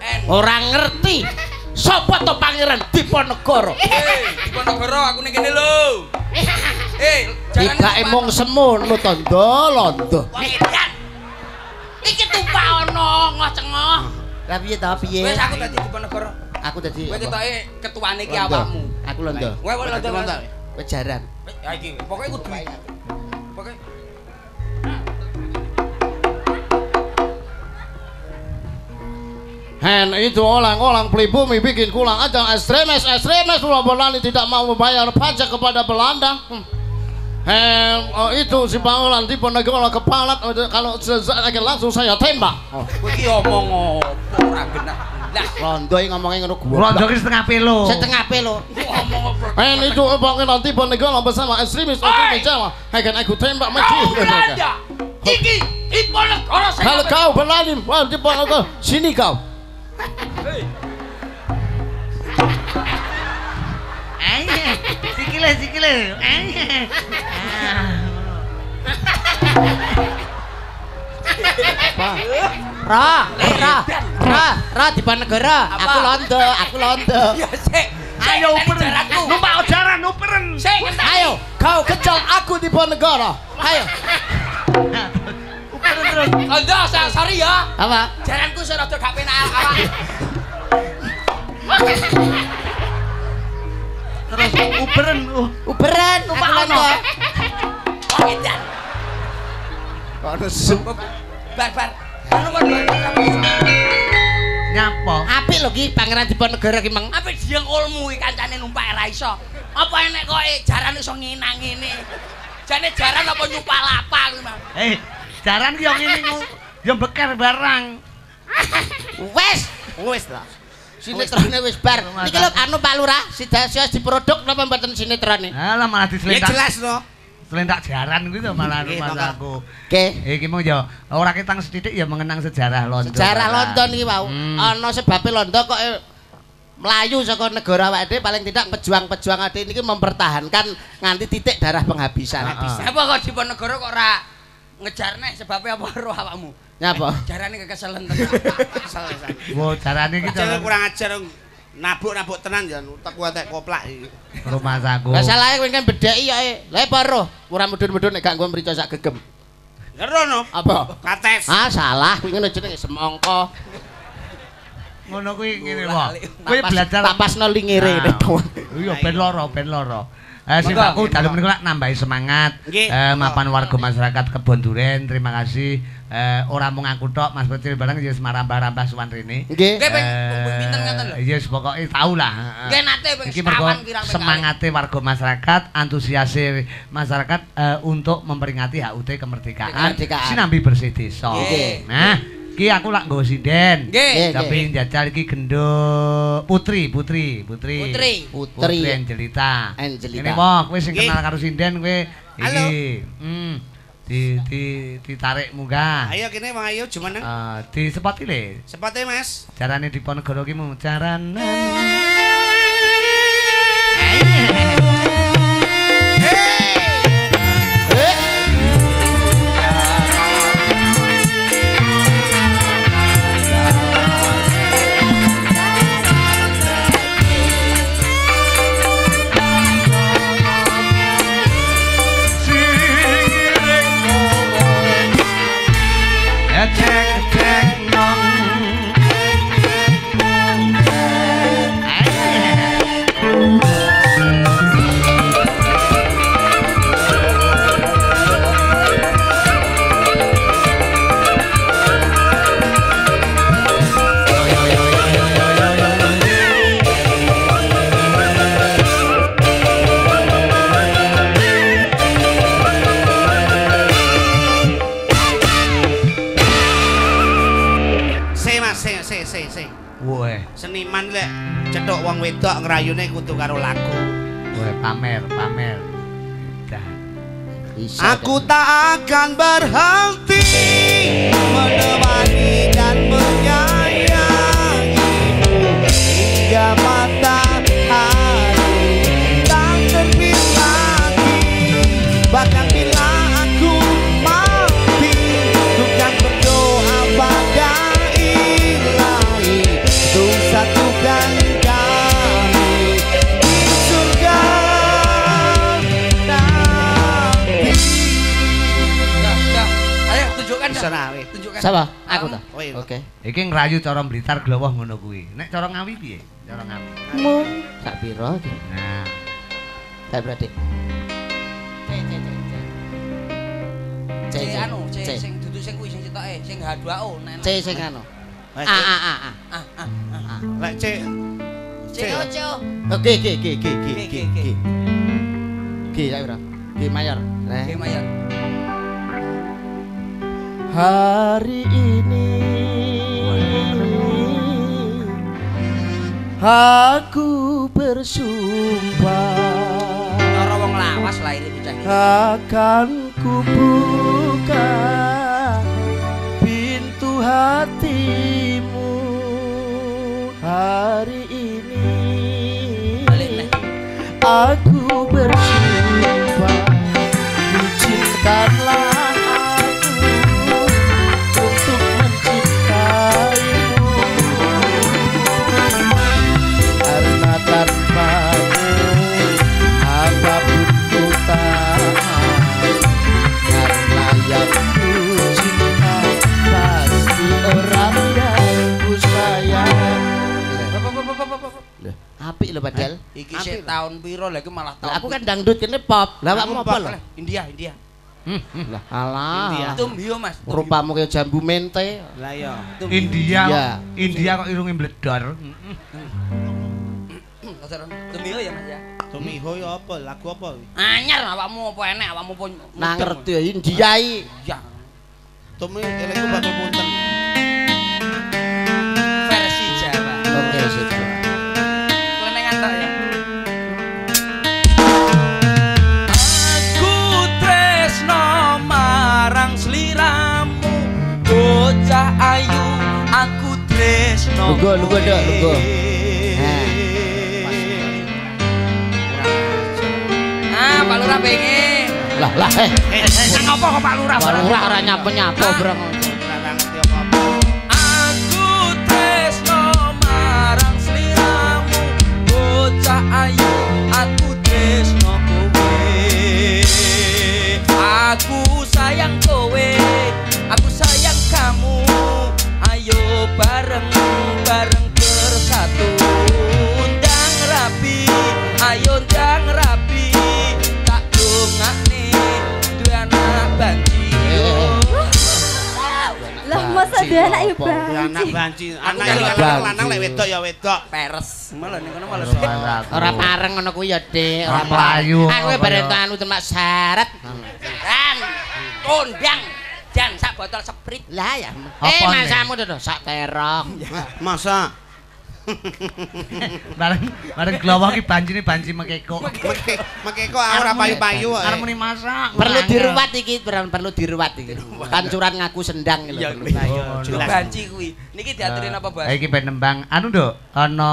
En, Ora ngerti sapa to pangeran Diponegoro. eh, Diponegoro aku ning kene lho. Eh, jangan Tidak emong semono to Ndo, londo. Iki tumpah ono ngoh-cengoh. Lah piye to piye? Wes aku dadi Diponegoro. Aku dadi Kowe ketoke ketuane iki Londo. awakmu. Aku londo. Kowe kowe londo. Kowe jaran. Ya iki, pokoke kudu. Pokoke Hen itu orang-orang pribumi bikin kurang ajar ekstremis ekstremis Belanda tidak mau membayar pajak kepada Belanda. Hmm. Hen oh, itu si Pangeran Diponegoro kepalat oh, kalau lagi langsung saya tembak. Oh. kowe iki omong opo ora genah. Lah, Londo yang ngomongin ngono gua. Londo ki setengah pelo. Setengah pelo. ngomong opo. Hen itu Pangeran Diponegoro bersama ekstremis untuk Jawa. Akan aku tembak mati. Iki Diponegoro saya. Kalau kau berani, wah Diponegoro, sini kau. Ayo. Sikile sikile. Ayo. Ra, ra, ra, ra Diponegoro. Aku Londo, aku Londo. Ya sik. Ayo uperen. jaranku. Numpak ojaran uperen. Sik. Ayo, kau kejar aku di Ponegoro. Ayo. Uperen terus. Londo, sorry ya. Apa? Jaranku sing rada gak penak awak. (laughs) Terus uperen. Uh. Uberan, numpak ono. Wong edan. Ono su. Bar bar. Anu kok Nyapa? Apik lho ki Pangeran Diponegoro ki meng. Apa dia ngolmu iki kancane numpak ora iso. Apa enek kok eh, jaran iso nginang ngene. Jane jaran apa nyupal apa kuwi mah. Eh, jaran ki yo ngene. Yo beker barang. Wes, wes lah. Sinetrone wis bar. Niki lho anu Pak Lurah, sidas diproduk napa mboten sinetrone? Alah malah Ya diselentak. jelas no. Selentak jaran gitu malah rumah aku. Oke. Iki mau yo ora ketang sedidik ya mengenang sejarah Londo. Sejarah Barang. Londo niki wau. Hmm. Ana sebabe Londo kok eh, melayu saka negara awake dhewe paling tidak pejuang-pejuang ade niki mempertahankan nganti titik darah penghabisan. Apa kok Diponegoro kok ora ngejar nek sebabnya apa (laughs) roh awakmu? Nyapa? Jarane kekeselen tenan. Kesel kesel. Wo carane iki jalan kurang ajar dong. Nabuk-nabuk tenan ya tak kuatek koplak iki. rumah saku. Lah salahe kowe kan bedheki ya eh. Lah apa roh? Ora mudhun-mudhun nek gak nggo mrica sak gegem. Ngerono. Apa? Kates. Ah salah kuwi ngono jenenge semongko. Ngono kuwi ngene wae. Kowe Tapas- belajar tapasno lingire Nah, nek (laughs) tuwa. Iya ben loro, ben loro. Eh sing aku dalu monggo. menika lak nambahi semangat. Eh mapan warga masyarakat Kebon Duren, terima kasih. Eh ora mung aku tok Mas Pecil barang ya marambah-rambah suwan rene. Nggih. Nggih, ping pinten ngaten lho. Yes, pokoke tau lah. heeh. Nggih nate ping sekawan kirang ping semangate warga masyarakat, antusiase masyarakat eh, untuk memperingati HUT kemerdekaan, sinambi bersih desa. Nah, iki aku lak nggo sinden. Nggih. Tapi jajal iki gendo Putri, Putri, Putri. Putri. Putri. Angelita. Angelita. Ini wong kowe sing kenal karo sinden kowe Halo. iki. Hmm. Di di ditarik munggah. Ayo kene Mang Ayo jumeneng. Eh, di sepati le. Sepate Mas. Carane di Ponegoro ki mu caranan. Ngrayune kudu karo laku. weh pamer, pamer. Dah. Aku tak akan berhenti menemani nah, weh. Tunjukkan. Siapa? Aku ta. Oh. Oke. Iki ngrayu cara Blitar glowoh ngono kuwi. Nek cara Ngawi piye? Cara Ngawi. Mu. Sak piro iki? Nah, Saya berarti. C C C. C anu, C C. sing dudu sing kuwi sing sitoke, sing H2O nenek. C sing anu. A A A A. Lek cek C O C O. Oke, G G, G G, G. G ya bro. G mayor. G mayor. Hari ini aku bersumpah wong lawas bocah akan kubuka pintu hatimu. Hari ini aku bersumpah apik lho padahal Iki sik tahun piro lagi malah tahun. Lah, aku kan dangdut kene pop lah awakmu apa lho Lah, India, India. lah alah India. Tum hiyo Mas. Rupamu kayak jambu mente Lah iya. India, Iya. India kok irunge bledor. Tum. Tum hiyo ya Mas ya. Tumiho ya apa? Lagu apa? Anyar awakmu apa enek awakmu pun. nah ngerti ya India iki Ya. Tumi eleku bakal punten. Nduk, lungguh. Nah. Ah, Pak Lurah pengen. Lah, lah, eh. Eh, eh, nang apa kok Pak Lurah? Pak Lurah ora nyapa-nyapa, Brong. Aku tresno marang sliramu bocah ayu aku tresno kowe Aku sayang kowe aku sayang kamu ayo bareng bareng bersatu. Ndang rapi ayo ndang rapi. Tak dongakne duwe anak banci. (laughs) Lah masa dia anak ya anak banci. Anak kan yang banci. lanang lanang lek wedok ya wedok. Peres. Malah ning kono malah. Ora pareng ngono kuwi ya, Dik. Ora mlayu, Aku bareng anu temak syarat. Kondang jan sak botol seprit. Lah ya. Eh, masamu to sak terong. (laughs) Masa Bareng bareng glowo ki banjine banji mekeko. Meke meke kok ora payu-payu kok. Arep muni masak. Perlu diruwat iki, perlu diruwat iki. Kancuran ngaku sendang lho. Iya. Oh, Jelas no. banci kuwi. Niki diaturin apa, Bos? Eh, iki ben nembang anu nduk ana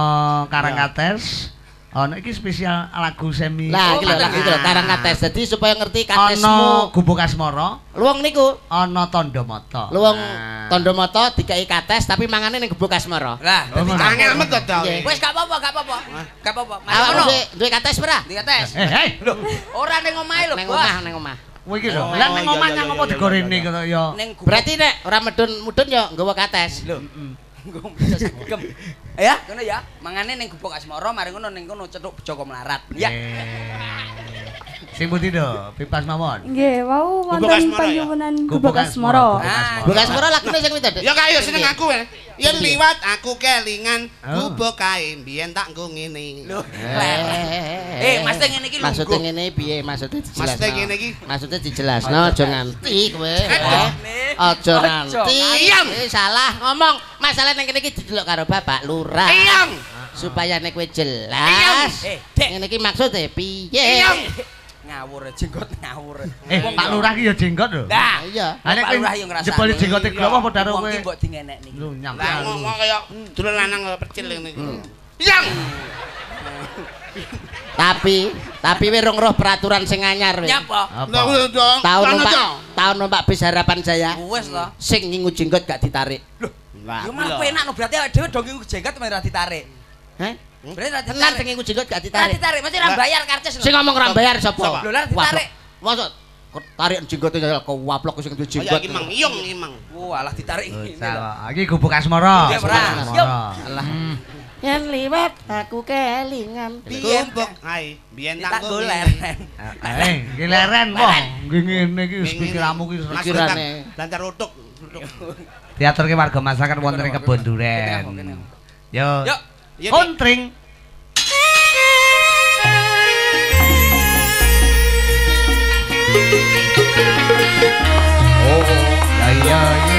Karangkates. Ana iki spesial lagu semi. Lah, iki lho, kates. iki lho, karang kates. Dadi supaya ngerti ana katesmu. Gubuk Asmara, Luwung niku, ana Tandamata. luwung Nah. tondo moto dikai kates tapi mangane ning gebuk asmara. Lah, Oh, dadi ngono. Angel amet to. Iya. Wes gak apa-apa, gak apa-apa. Gak apa-apa. Awakmu ngono. duwe duwe kates ora? Dikates. Eh, hei. Lho, ora ning omahe lho, Ning omah, ning omah. Kowe iki lho. Oh, Lah ning omah nyang apa digorene kaya ya. Gubuk. Berarti nek ora medun-mudun ya nggawa kates. Lho. Nggo bisa segem. Ya, ngono ya. Mangane ning gubuk asmara, mari ngono ning kono cetuk Joko Melarat. Ya. Eh. Sing pundi do? Pipas mawon. Nggih, wau wonten Asmara ya? panyuwunan Gubuk Gubuk Asmara. Asmara. Ah, Gebuk asmara lagune sing pinten? Ya kaya seneng aku wae. Yen liwat aku kelingan Oh. gubuk kae mbiyen tak nggo ngene. Lho. Eh, Eh, maksudnya ngene iki lho. Maksudnya ngene piye? Maksudnya dijelasno. Maksudnya ngene iki? Maksudnya dijelasno aja nganti kowe. eh. Aja nganti. Iyang. Eh, salah ngomong. Masalah ning kene iki didelok karo Bapak Lurah. Iyang. Supaya nek kowe jelas. Eh, Dek. Ngene iki maksudnya piye? Iyang. Ngawur jenggot ngawur. Eh, Pak Lurah ki ya jenggot lho. Lah, Iya. Lah nek Pak Lurah yo ngrasani. jebol jenggote glowo apa daro Wong kowe? ki mbok dingenek niki. Lu nyam. Lah ngomong kaya dulur lanang kaya percil ngene iki. Yang Tapi tapi we rong roh peraturan sing anyar we. Nyapa? Tahun numpak tahun numpak bis harapan jaya. Wes to. Sing ngingu jenggot gak ditarik. Lah, Yo malah penak no berarti awake dhewe dong iku jenggot ra ditarik. Heh? Ra ditarik. sing ngingu jenggot gak Ra ditarik. ditarik, mesti ra bayar karcis lho. Sing ngomong ora bayar sapa? Lho, lah ditarik. Mosok kok tarik jenggote ya kok waplok sing duwe jenggot. iki mang iyong iki mang. Oh, alah ditarik ngene lho. Salah. Iki Gubuk Asmara. Alah. Yen liwat aku kelingan. Piye? Gubuk ae mbiyen Tak goler. Eh, iki leren kok. Ngene iki wis pikiramu ki. Pikirane. lancar utuk. Teater ki warga masyarakat wonten ing kebon duren. Yo. Yuk. Dik. Kontring. Oh, ya ya ya.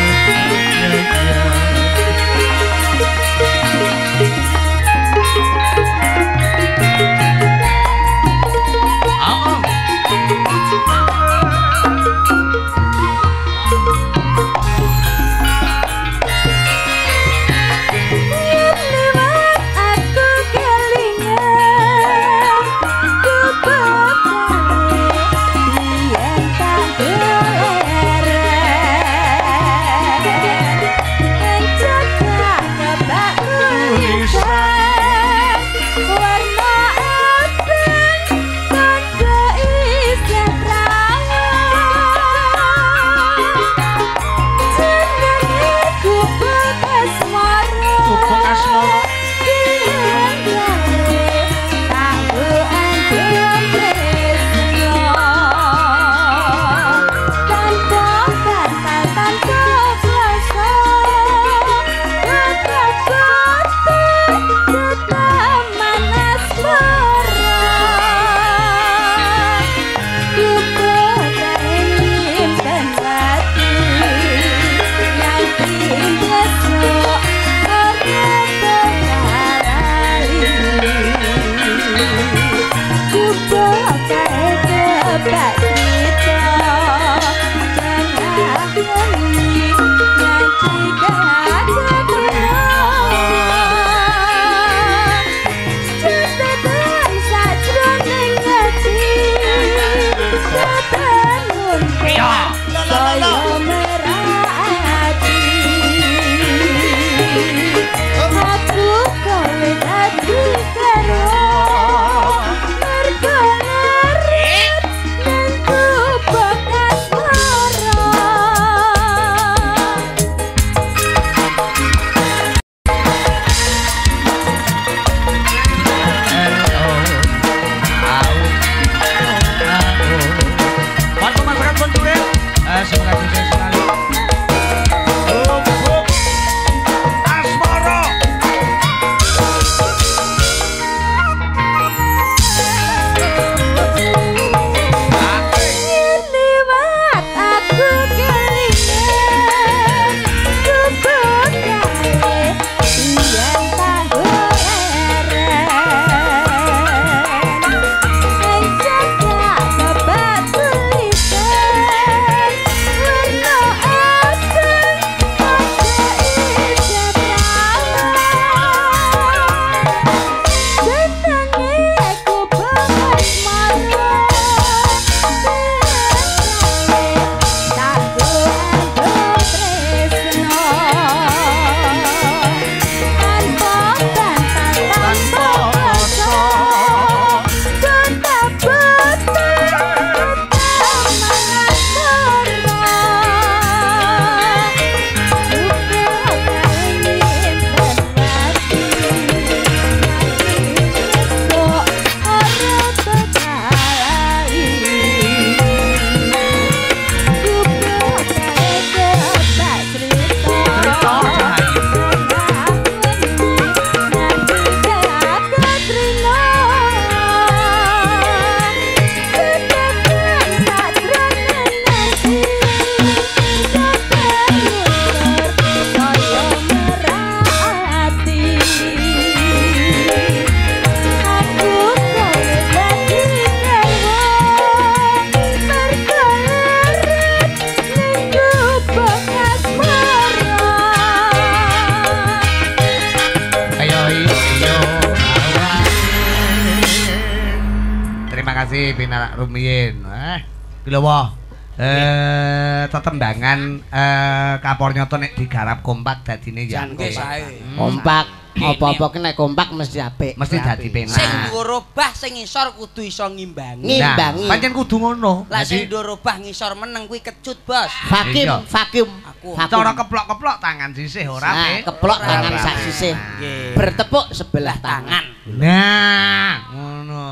Apa-apa ki nek kompak mesti apik. Mesti dadi Sing penak. dhuwur robah sing ngisor kudu iso ngimbangi. Ngimbangi. Nah, pancen kudu ngono. Lah sing dhuwur robah ngisor meneng kuwi kecut, Bos. Vakum, vakum. Aku. Vakum. cara keplok-keplok tangan sisih ora, Nah, Pe? keplok tangan sak sisih. Nggih. Bertepuk sebelah tangan. Nah, ngono.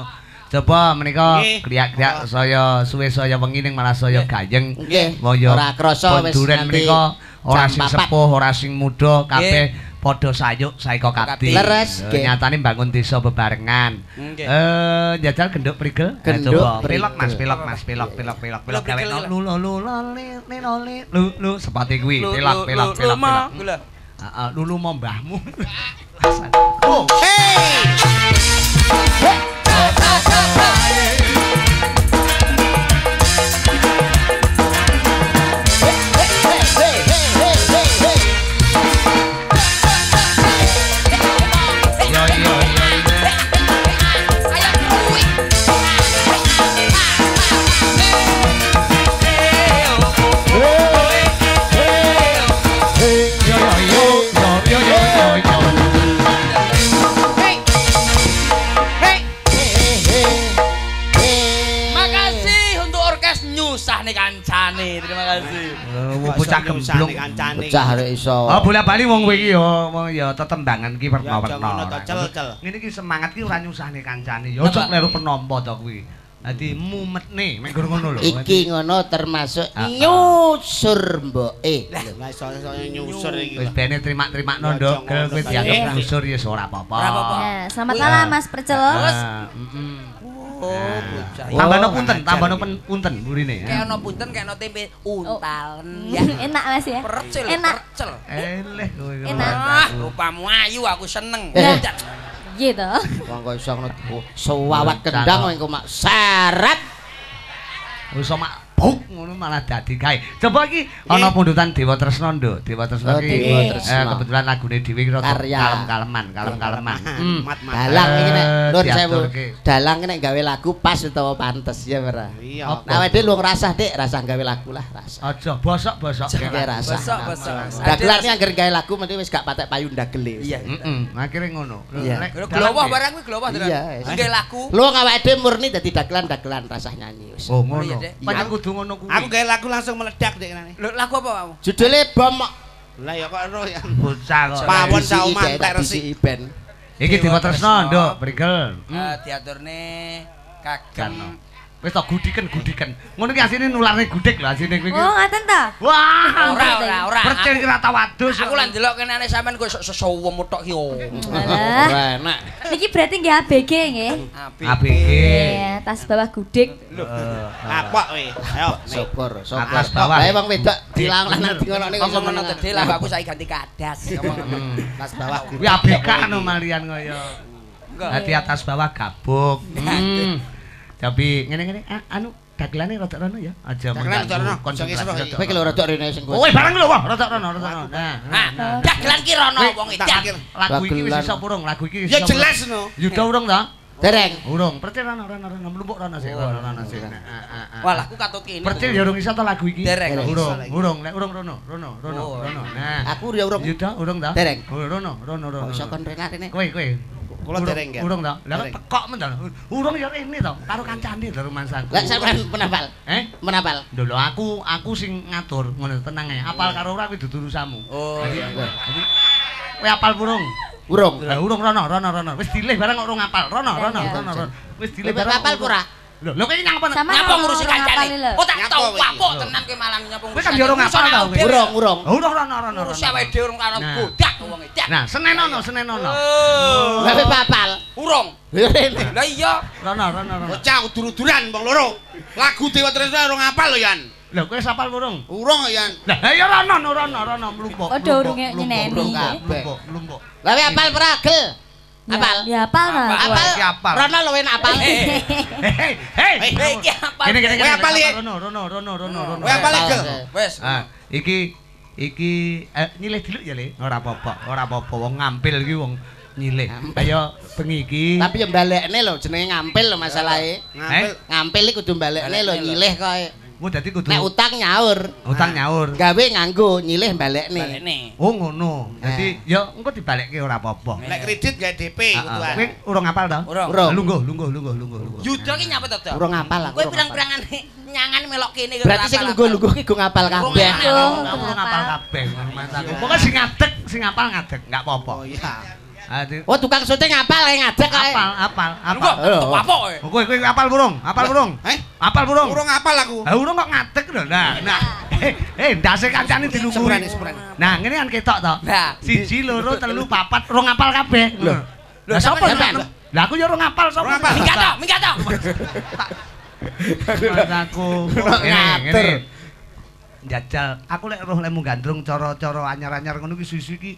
Coba menika kriak-kriak saya suwe saya wengi ning malah saya gayeng. Nggih. Ora krasa wis nganti menika ora sing sepuh, ora sing muda, kabeh padha sayuk saiko kabdi. Leres. Nyatane bangun desa bebarengan. Eh, jajal genduk prigel. Genduk coba. Pilok Mas, pilok Mas, pilok, pilok, pilok, pilok. Gawe lu lu lu lu li lu lu sepati kuwi. Pilok, pilok, pilok, pilok. Heeh, lulu mau mbahmu. (laughs) Oh, yo bocah gemblung. kancane. Pecah arek iso. Oh, bola bali wong kowe iki yo, wong ya tetembangan ki Ya, aja werna-werna. ngono to, cel, cel. Ngene iki semangat ki ora nyusahne kancane. Ya ojo kleru penampa to kuwi. Dadi mumetne mek ngono lho. Iki ngono termasuk Ah, ah. nyusur mboke. Lah iso iso nyusur iki. Wis bene nduk, aja gel kowe dianggap Cel. ngusur ya ora apa-apa. Ora apa-apa. Selamat malam Mas Percel. Ah, mm-mm. Oh, Nah. bocah. Tambahno Oh, punten, ngajar tambahno iki. pen- punten burine. Kayak ono punten, kayak ono tempe untalen. Ya. (laughs) Enak Mas ya. Percel, Enak. percel. Eleh kowe. Enak. Ah, rupamu ayu aku seneng. Gitu. Wong kok iso ngono. Oh, Sewawat kendang engko mak seret. Wis mak buk ngono malah dadi gawe. Coba iki ana pundutan Dewa Tresna nduk. Dewa Tresna Oh, iki eh, kebetulan lagune dhewe Karya. kalem-kaleman, kalem-kaleman. Hmm. Mat. Dalang iki nek Eh, nur sewu. Dalang iki nek gawe lagu pas utawa pantes ya ora. Iya. Nah, awake lu ngrasah Dik, rasah gawe lagu lah, rasah. Aja bosok-bosok. Kayak rasah. Besok. Dagelan iki anggere gawe lagu mesti wis gak patek payu ndagel. Iya. Heeh, akhire ngono. Iya. Glowah nggih. barang kuwi glowah tenan. Iya. Nggih laku. Lu awake dhewe murni dadi dagelan-dagelan rasah nyanyi wis. Oh, Oh, iya, ngono. Pancen kudu ngono kuwi. Aku gawe lagu langsung meledak dek ngene. Lho, lagu apa kamu? Judule bom Lah ya kok ero ya. bocah kok. Pawon sauman ide, tak resik. iben. Iki Tresna. nduk, prigel. Eh, diaturne kagem. Wis tak gudiken gudiken. Ngono ki asine nularne gudik lho asine kuwi. Oh, ngaten ta? Wah. ora ora ora. Percil ki ra tau adus. Aku lan delok kene ane sampean kok sok mutok ki. oh. Ora enak. Niki berarti nggih ABG nggih. ABG. Iya, tas bawah gudik. Eh, Apok kowe. Ayo. Syukur, syukur. Atas bawah. Lah wong wedok dilang lanang ngono niku Ngomong ngono gede lah aku saiki ganti kadas. Tas bawah Kuwi ABK anu malian kaya. Hati atas bawah gabuk. Hmm. Tapi ngene-ngene anu dagelane rada rono ya. Aja rada rono, konsentrasi rada Kowe ki lho rada rene sing Oh, barang lho, wah, rada rono, rada rono. Nah, Nah, dagelan ki rono wong edan. Lagu iki wis iso purung, lagu iki wis Ya iso jelas no. Yuda urung ta? Dereng. Urung, percil rono, rono, rono, mlumpuk rono sik, rono, rono sik. Ah, ah, ah. Wah, aku katut kene. Percil ya urung iso ta lagu iki? Dereng. Urung, urung, lek urung rono, rono, rono, Oh. rono. Nah. Aku ya urung. Yuda urung ta? Dereng. Oh, rono, rono, rono. Iso kon rene rene. Kowe, kowe. Kula dereng, Ger. Urung ta? Lah tekok men ta? Urung ya rene to, karo kancane lho rumasaku. Lah sampean menapal. Eh? Menapal. Lho lho aku aku sing ngatur ngono tenang ae. Apal karo ora kuwi dudu urusanmu. Oh, iya. Jadi kowe apal burung. Urung. Lah urung rono rono rono. Wis dilih barang kok urung apal. Rono rono rono. Wis dilih Lebih barang. apal pura. Lho lho kowe iki nyapa? Sama Nyapa orang- ngurusi kancane? Oh tak Nyapa tau kowe kapok tenan kowe malah nyapa Kowe kan yo ora ngapal tau kowe. Urung, urung. Urung rono. Ngurusi rono. awake dhewe urung karo godak wong edan. Nah, Senin ono, Senin ono. Oh. Lah apal. Urung. Rene. Lah iya. Rono rono rono. Bocah udur-uduran wong loro. Lagu Dewa Tresna ora ngapal lho Yan. Lho kowe sapal. Urung kok, Yan. Lah ya rono rono rono mlumpuk. Padha mlumpuk, urunge mlumpuk, nyeneni. mlumpuk, Mlumpuk. Lah kowe apal pura gel. Ya, Apal. Ya apal ta. Apal. Apal. Iki. Rono luwih enak apal. (laughs) Hei, hei. iki gini Kowe gini. apal, Li? Rono rono rono rono rono. Kowe apal, Li, Gel? Wes. Ah, iki iki eh, nyilih dulu ya, Le. Ora apa-apa, ora apa-apa. Wong ngampil iki wong nyilih. Kaya bengi iki. Tapi ya balekne lho jenenge ngampil lho masalahe. Ngampil. Ngampil iki kudu balekne lho nyilih koe. Oh dadi kudu Nek utang nyaur. utang nyaur. Gawe nganggo nyilih balekne. Balekne. Oh ngono. Dadi ya engko dibalekke ora apa-apa. Nek kredit gawe DP Heeh. kuduan. Kowe urung apal to? Urung. Lungguh, lungguh, lungguh, lungguh, lungguh. Yuda ki nyapa to, Dok? Urung ngapal aku. Kowe urung pirang-pirangan nyangan melok kene kok Berarti sing lungguh-lungguh ki go ngapal kabeh. Urung ngapal. Ngapal kabeh. Pokoke sing ngadeg, sing apal ngadeg, enggak apa-apa. Oh iya. Oh tukang syuting ngapal kae ngadeg kae. apal, apal, Lungguh, apal. Lho. apa kowe? Oh, Kowe kowe apal burung, apal burung. Eh? Apal burung. Urung apal aku. Ah urung kok ngadeg lho. Nah, nah. Eh, eh ndase kancane dilungguhi. Nah, ngene kan ketok to. Nah. Siji, loro, telu, papat, rong apal kabeh. Lho. Lah sapa sampean- Lah aku ya ora ngapal sapa. Minggat to, minggat to. Masaku. Kena ngatur. Jajal, aku lek roh lemu gandrung cara-cara anyar-anyar ngono ki suwi-suwi ki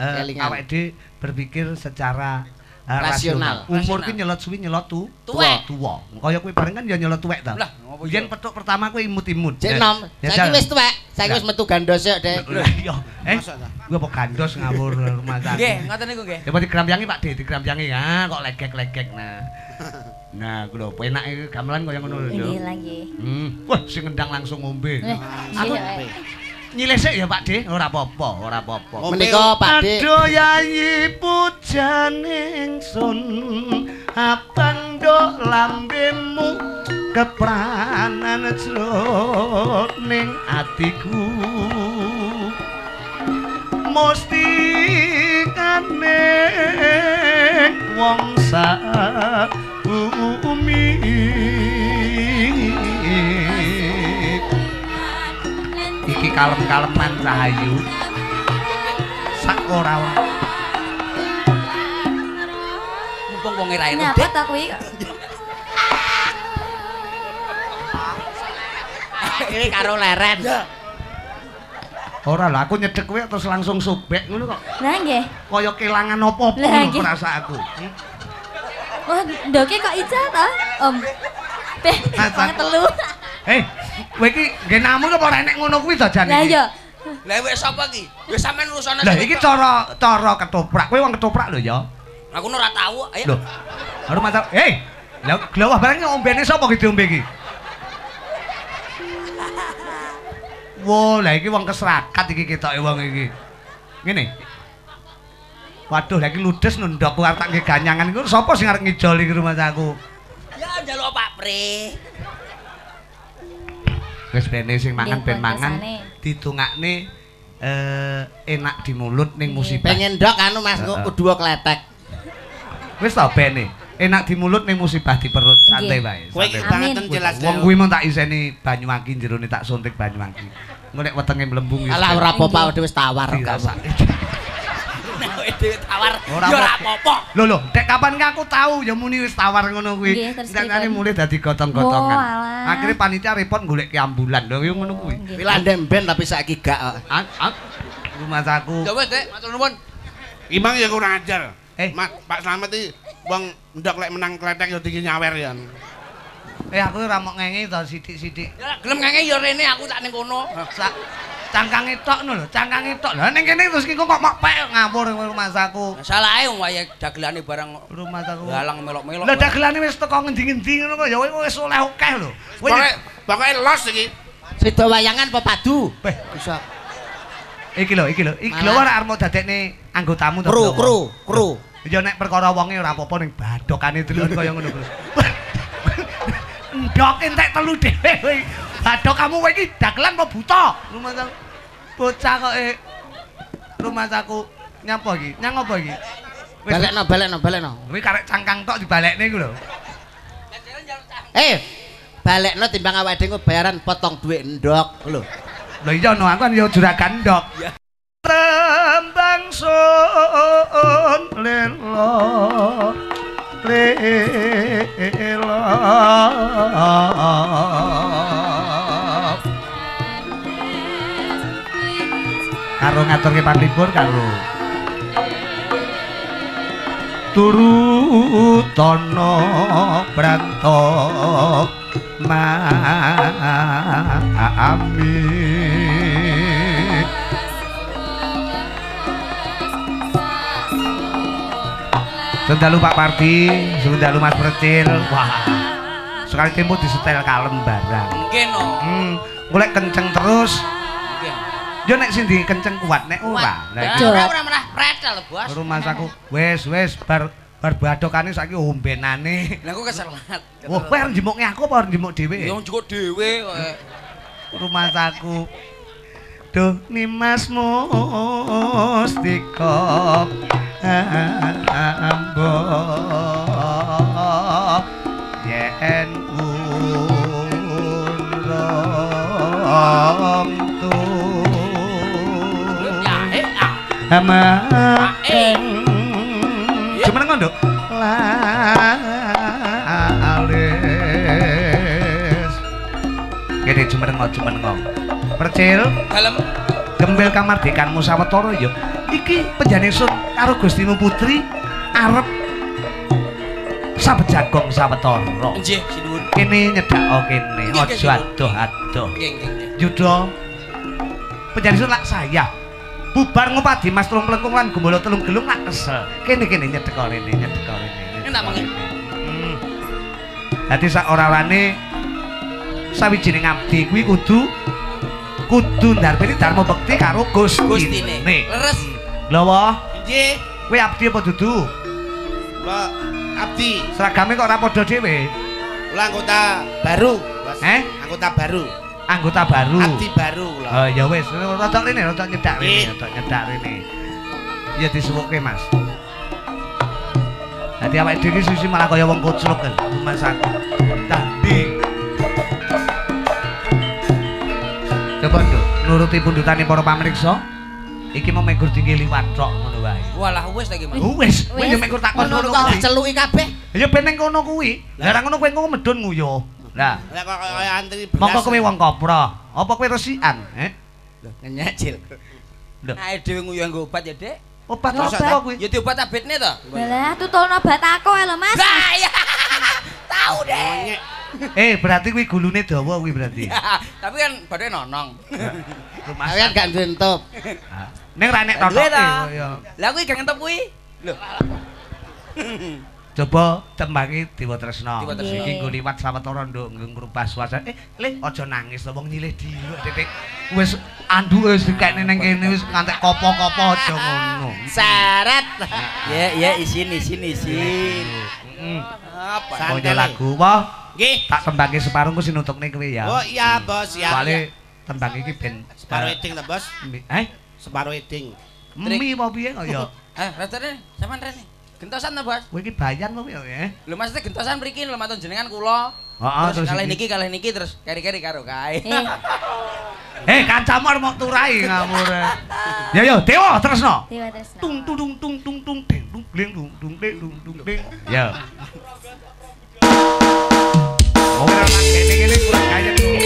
Kelingan. awake dhewe berpikir secara eh, Rasional. Umur ki nyelot suwi nyelot tu. Tuwek. Tuwa. Kaya kowe bareng kan ya nyelot tuwek ta. Yen petuk pertama kowe imut-imut. Cek nom. Saiki wis tuwek. Saiki wis metu gandos ya, Dek. Iya. Eh, gua apa gandos ngawur rumah sakit. Nggih, ngoten niku nggih. Coba dikerampiangi Pak De, dikerampiangi ya, kok legek-legek nah. Nah, ku lho penak iki gamelan kaya ngono lho. Nggih lagi. Hmm, wah sing ngendang langsung ngombe. Eh, Aku iya, eh. nyilih sik ya Pak De, ora apa-apa, ora apa-apa. Oh, Menika Pak Dik. Aduh yayi pujaning sun abang do lambemu kepranan jroning atiku mesti kaneng wong sak bumi iki kalem-kaleman rahayu sak ora Mumpung wong ra enak. Nyapa ta kuwi? (laughs) Ini karo leren. ora lah aku nyedek kowe terus langsung sobek ngono kok Lah nggih. kaya kelangan apa-apa ngono perasaanku Hmm? Wah, ndoke kok ica ta? Om. Masa- (laughs) wong telu. eh kowe iki nggih namun apa ora enek ngono kuwi to jan Lah iya. Lah wis sapa iki? Wis sampean urusane Lah iki wedok. cara cara ketoprak. Kowe wong ketoprak lho ya. Aku ora tahu. Ayo. Lho. Baru masak. Hei. Lah glawah barang ombene sapa iki diombe iki? Wo, lah iki wong keserakat iki ketoke wong iki. Ngene. Waduh, lah iki ludes nundok arep tak nggih ganyangan iku sapa sing arep ngijol iki rumah saku? Ya njaluk Pak Pre. Wis bene sing mangan ben mangan ditungakne eh enak di mulut ning musibah. Pengen ndok anu Mas, Heeh. kudu kletek. Wis ta bene. Enak di mulut ning musibah di perut santai wae. Kowe iki banget jelas. Wong kuwi mau tak iseni banyu aki jerone tak suntik banyu aki. Engko nek wetenge mlembung Alah ora apa-apa wis tawar kok. (laughs) Nek kowe dhewe tawar Ora ya ora apa-apa. Lho lho, nek kapan ka aku tahu ya muni wis tawar ngono kuwi. Pripun? mulai dadi gotong-gotongan. Oh. Akhire panitia repot golek ki ambulan lho yo ngono kuwi. Nggih. Pilande ben tapi saiki gak. Ah, ah, rumah saku. Ya wis, Dek, matur nuwun. Imang ya kurang ajar. Eh. Pak Slamet iki wong ndok lek menang kletek ya diki nyawer ya. Eh aku ora mau ngenge to sithik-sithik. Ya gelem ngenge ya rene aku tak ning kono. Sak cangkange tok ngono lho, cangkange tok. Lah ning kene terus ki kok mok pek ngawur rumah saku. Salahe wong wayahe dagelane barang Rumah saku. galang melok-melok. Lah dagelane wis teko ngendi-ngendi ngono kok ya kowe wis oleh akeh lho. Kowe Pokoke pokoke los iki. Sida wayangan apa padu? Beh, Bisa. iki lho, iki lho. Iki lho ora arep mau dadekne anggotamu to. Kru, kru, kru. Ya nek perkara wonge ora apa-apa ning badokane delok kaya ngono terus. Ndok entek telu dhewe kowe. Badok kamu kowe iki dagelan apa buta? Rumah. Bocah kok eh rumah saku nyapa iki? Nyang apa iki? Balekno, balekno, balekno. kuwi karek cangkang tok dibalekne iku lho. Eh, balekno timbang awake dhewe bayaran potong duit ndok lho. Lho iya no aku kan ya juragan ndok. Tembang sun lelo lelo Karo ngaturke panglipur karo turu tono branto mami Sundalu Pak Pardi, sundalu Mas Percil. Wah. Sekali tempo disetel kalem barang. Mungkin no. Hmm, golek kenceng terus. Mungkin. Yo nek sing kenceng kuat nek ora. Lah Ora ora ora pretel bos. rumah saku wis wis bar bar badokane saiki ombenane. Lah aku kesel banget. Wah, kowe arep njemukne aku apa arep njemuk dhewe? Yang cukup dewe kok. Rumah saku. Duh Nimas Mustika ambo yen urung tu ah. Amaeng Cuma ngono Lalis Kene cuma ngono Percil Dalem. gembel kamardikanmu sawetara ya iki penjanesun karo Gustimu Putri arep sabejagong sawetara Nggih, sinuwun. kene nyedak oh kene Nggih, aja nggih, adoh-adoh Nggih, nggih, nggih. Yudha penjanesun lak saya bubar ngopadi Mas Tulung Plengkung lan Gumbala Telung Gelung lak kesel nyedek rene nyedek rene Enak banget. Hmm. Dadi sak ora-orane sawijining abdi kuwi kudu kudu ndarpeni dharma bekti karo Gustine. Gustine. Leres. Lha wah, Nggih, kowe abdi apa dudu? kula abdi, Seragame kok ora padha dhewe? kula anggota baru, Bos. Eh? Anggota baru. Anggota baru. Abdi baru kula. Oh ya wis, rodok rene, rodok nyedak rene, rodok nyedak rene. Ya disuwuke, Mas. Dadi awake dhewe susi malah kaya wong kucluk kan, Mas aku. Coba nduk, nuruti pundutane para pamirsa. Iki mau megur tinggi liwat tok ngono wae. Walah wis lagi Mas. Oh, Wis, kowe yo megur takon Ngono ngono kok kuwi. celuki kabeh. Ya ben ning kono kuwi. Lah ora ngono kowe engko medun nguyu. Lah, kok kaya antri beras. mongko kowe wong kopro. Apa kowe resikan, eh? Lho, ngenyacil. Lho. Ae dhewe nguyuh nggo obat ya, Dek. Obat apa kuwi? Ya diobat abetne to. Lah tutulno obat aku lho Mas. Lah. (laughs) Tahu deh. Eh, berarti kuwi gulune dawa kuwi berarti. Tapi kan badhe nonong. Rumah Kalian gak duwe entup. Ning ra nek totoke kaya. Lah kuwi gak ngentep kuwi. Lho. Coba tembangi Dewa Tresna. Iki nggo liwat sawetara nduk ngrubah suasana. Eh, Le, aja nangis to wong nyilih diluk titik. Wis anduke wis dikekne ning kene wis ngantek kopo-kopo aja ngono. Syarat. Ya, ya isin isin isin. Heeh. Apa? Santai. Kaya lagu wah Nggih. tak tembangi separuh ku sinuntukne kowe ya. Oh iya, Bos, ya. Soale tembang iki ben Separuh eh, eding ta, Bos? Eh? Separuh eding. Mi apa piye kaya? Eh, rene, sampean rene. Gentosan to, Bos? Kowe iki bayan piye ya? Lho maksudnya gentosan mriki lho matur jenengan kula. Heeh, terus kalih iki. niki kalih niki terus keri-keri karo kae. Eh, Eh, kancamu arep mau turai ngamur. Ya yo, Dewa Tresna. Dewa Tresna. tung tung tung tung tung tung tung tung tung ding tung tung ding ya oh ora nang kene kene kurang kaya tuh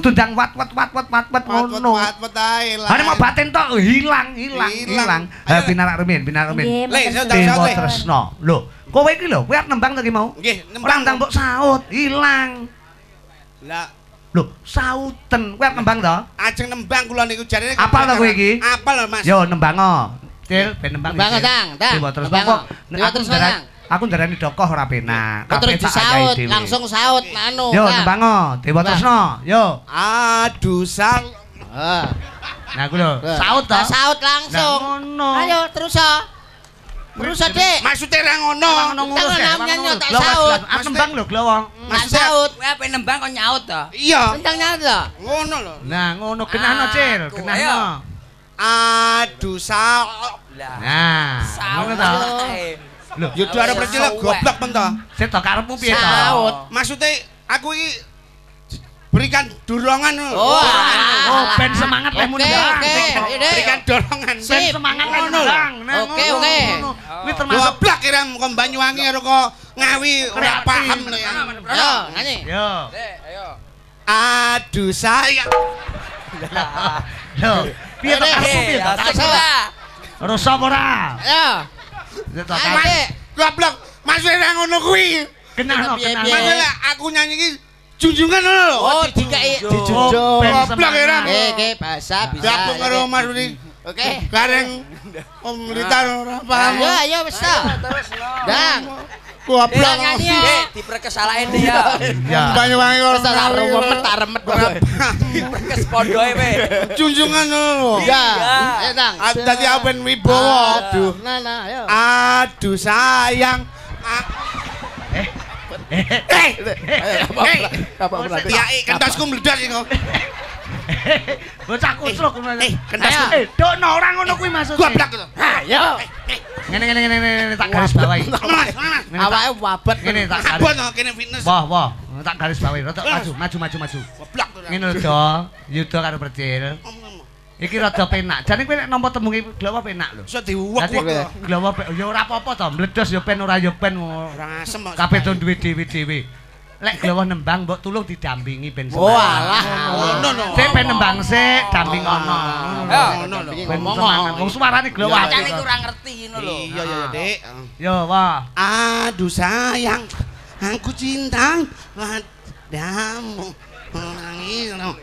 kudu ndang wat wat wat wat wat wat ngono. Wat-wat ae lah. Are mau batin tok hilang hilang Hilang. hilang. Ha pinarak remin pinarak remin. Nggih, Le, Le. Tresno. Lho, kowe iki lho, kowe arep nembang tadi mau? Nggih, Ora ndang mbok saut, ilang. Lah, Lho, sauten. Kowe arep nembang to? ajeng nembang kula niku jarene Apal to kowe iki? Apal Mas. Yo nembango. Til ben nembang. Nembang. Tang, Tang. Dewa Tresno Nembango. Aku ndarani dokoh ora penak. Terus Kabeh tak disaut, langsung saut anu. Yo nembango, Dewa Lah. Tresno. Yo. Aduh, sal. Ah. Nah, aku lho, saut to. Saut langsung. Nah. Ayo terus ah. Terus Dik. Maksudnya ra ngono. Ngono ngurus ya. ngono. tak Mas, saut. Aku nembang lho, glowong. Maksudnya- saut. Kowe ape nembang kok nyaut to? Iya, Kencang nyaut lho. ngono lho. Nah, ngono genahno, Cil, genahno. Aduh. Lah. Nah, ngono to. Lho, Yo juara percil goblok men to. sik to karepmu piye to? Saut. Maksudnya aku iki berikan dorongan lho. Oh, Oh, ben semangat leh mun Oke, nembang. oke. Sik, Ayo, Dik. berikan dorongan. Ben semangat nembang. Nah, Oke, oke. Kuwi termasuk Goblok kira kok Banyuwangi karo kok Ngawi ora paham lho ya. Yo, nyanyi. Yo. Ayo. Aduh sayang. Lho, piye to karepmu piye to? Rusak ora? Yo. Goblok. Maksudnya ra ngono kuwi. Genahno. piye? Maksudnya aku nyanyi iki junjungan lho. Oh, dikai Oh, ben Goblok semangat. ya, Ram. Eh, ke bahasa bisa. Gabung karo Mas Rudi Oke. Bareng Om Blitar ora paham. Ayo ayo wis ta. Dang. Goblok. Dang nyanyi ya. Eh, diperkesalahin deh ya. Ya. Banyuwangi ora Wis tak remet tak remet kok. Diperkes pondoe we. Junjungan lho. Ya. Iya. Dang. Ah, Dadi aben wibawa. Aduh. Nah nah ayo. Aduh sayang. Ah, Eh. Eh, Hei. tiai kentasku meledak iki kok. (laughs) (laughs) Bocah kutruk ngono. Eh, kentasku. Eh, dokno ora ngono kuwi maksudnya. Goblok to. Ayo. Ngene ngene ngene ngene tak garis bawahi. Awake wabet Ngene tak garis. Abot kene fitness. Wah, wah, tak garis bawahi. Rada maju, maju, maju, maju. Goblok to. Ngene lho, Do. Yuda karo Percil. Iki rada penak. Jane kowe nek nampa tembung iki glawa penak lho. Iso diuwek-uwek to. glawa pe- ya ora apa-apa to, mledos ya pen ora ya pen. Ora asem kok. Kabeh to duwe dhewe-dhewe. Lek glawa nembang mbok tulung didampingi ben Oh, alah. Ngono no. Sik pen nembang sik, damping ono. Ya. Ngono lho. Ben Ngomong. semangat. Wong suarane glawa. Bacane kurang ngerti ngono lho. Iya iya Dik. Yo, wah. Aduh sayang, aku cinta padamu. Menangis no.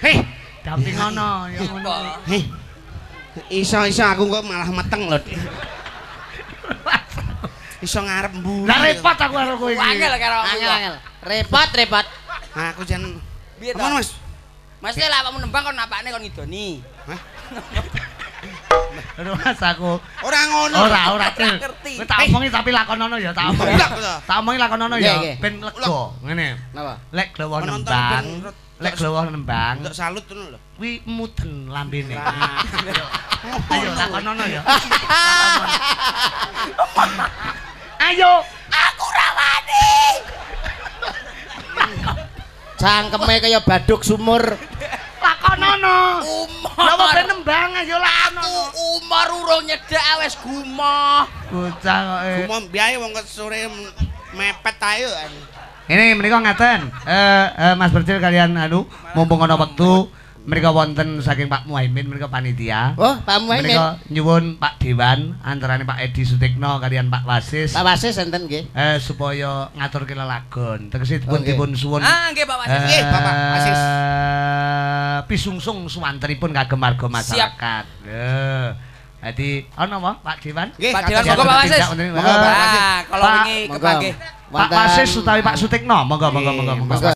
Hei, Damping ono ya ngono. hei. Iso iso aku kok malah meteng lho. (laughs) Iso ngarep mburi. Lah repot aku karo kowe iki. Angel karo aku. Angel angel. Repot repot. Aku jan Piye to? Mas? Mesti lah awakmu nembang kon napakne kon ngidoni. (laughs) Aduh, Mas aku. Ora ngono. Ora, ora ngerti. Kowe tak omongi tapi lakonono ya, tak omongi. Tak omongi lakonono ya, ben lega. Ngene. Napa? Lek Penonton nembang, lek glawa nembang, Ndok salut ngono lho. kuwi muten lambene. Ayo lakonono ya. Ayo. Cangkeme kaya baduk sumur. Lakonono. Lah (laughs) kok ben nembang ayo Aku lakonono. umar urung nyedak wis gumoh. Bocah kok. eh. Gumom biae wong sore mepet ayo. Ini menika ngaten. Eh eh, Mas Bercil kalian anu mumpung ana wektu mereka wonten saking Pak Muhaimin mereka panitia. Oh, Pak Muhaimin. Mereka nyuwun Pak Dewan antarane Pak Edi Sutikno kalian Pak Wasis Pak Wasis enten nggih. eh supaya ngaturke lelagon. Tegese dipun Oke. dipun suwun Ah, nggih Pak Wasis. Nggih, Bapak Wasis. Eh, pisungsung suwantenipun kagem warga masyarakat. Lho. Dadi ana apa Pak Dewan? Pak Dewan monggo Pak Wasis. Monggo, Pak Wasis. Ah, kalau wingi kepanggih. Pak Wasis utawi Pak Sutikno, monggo monggo monggo. Monggo.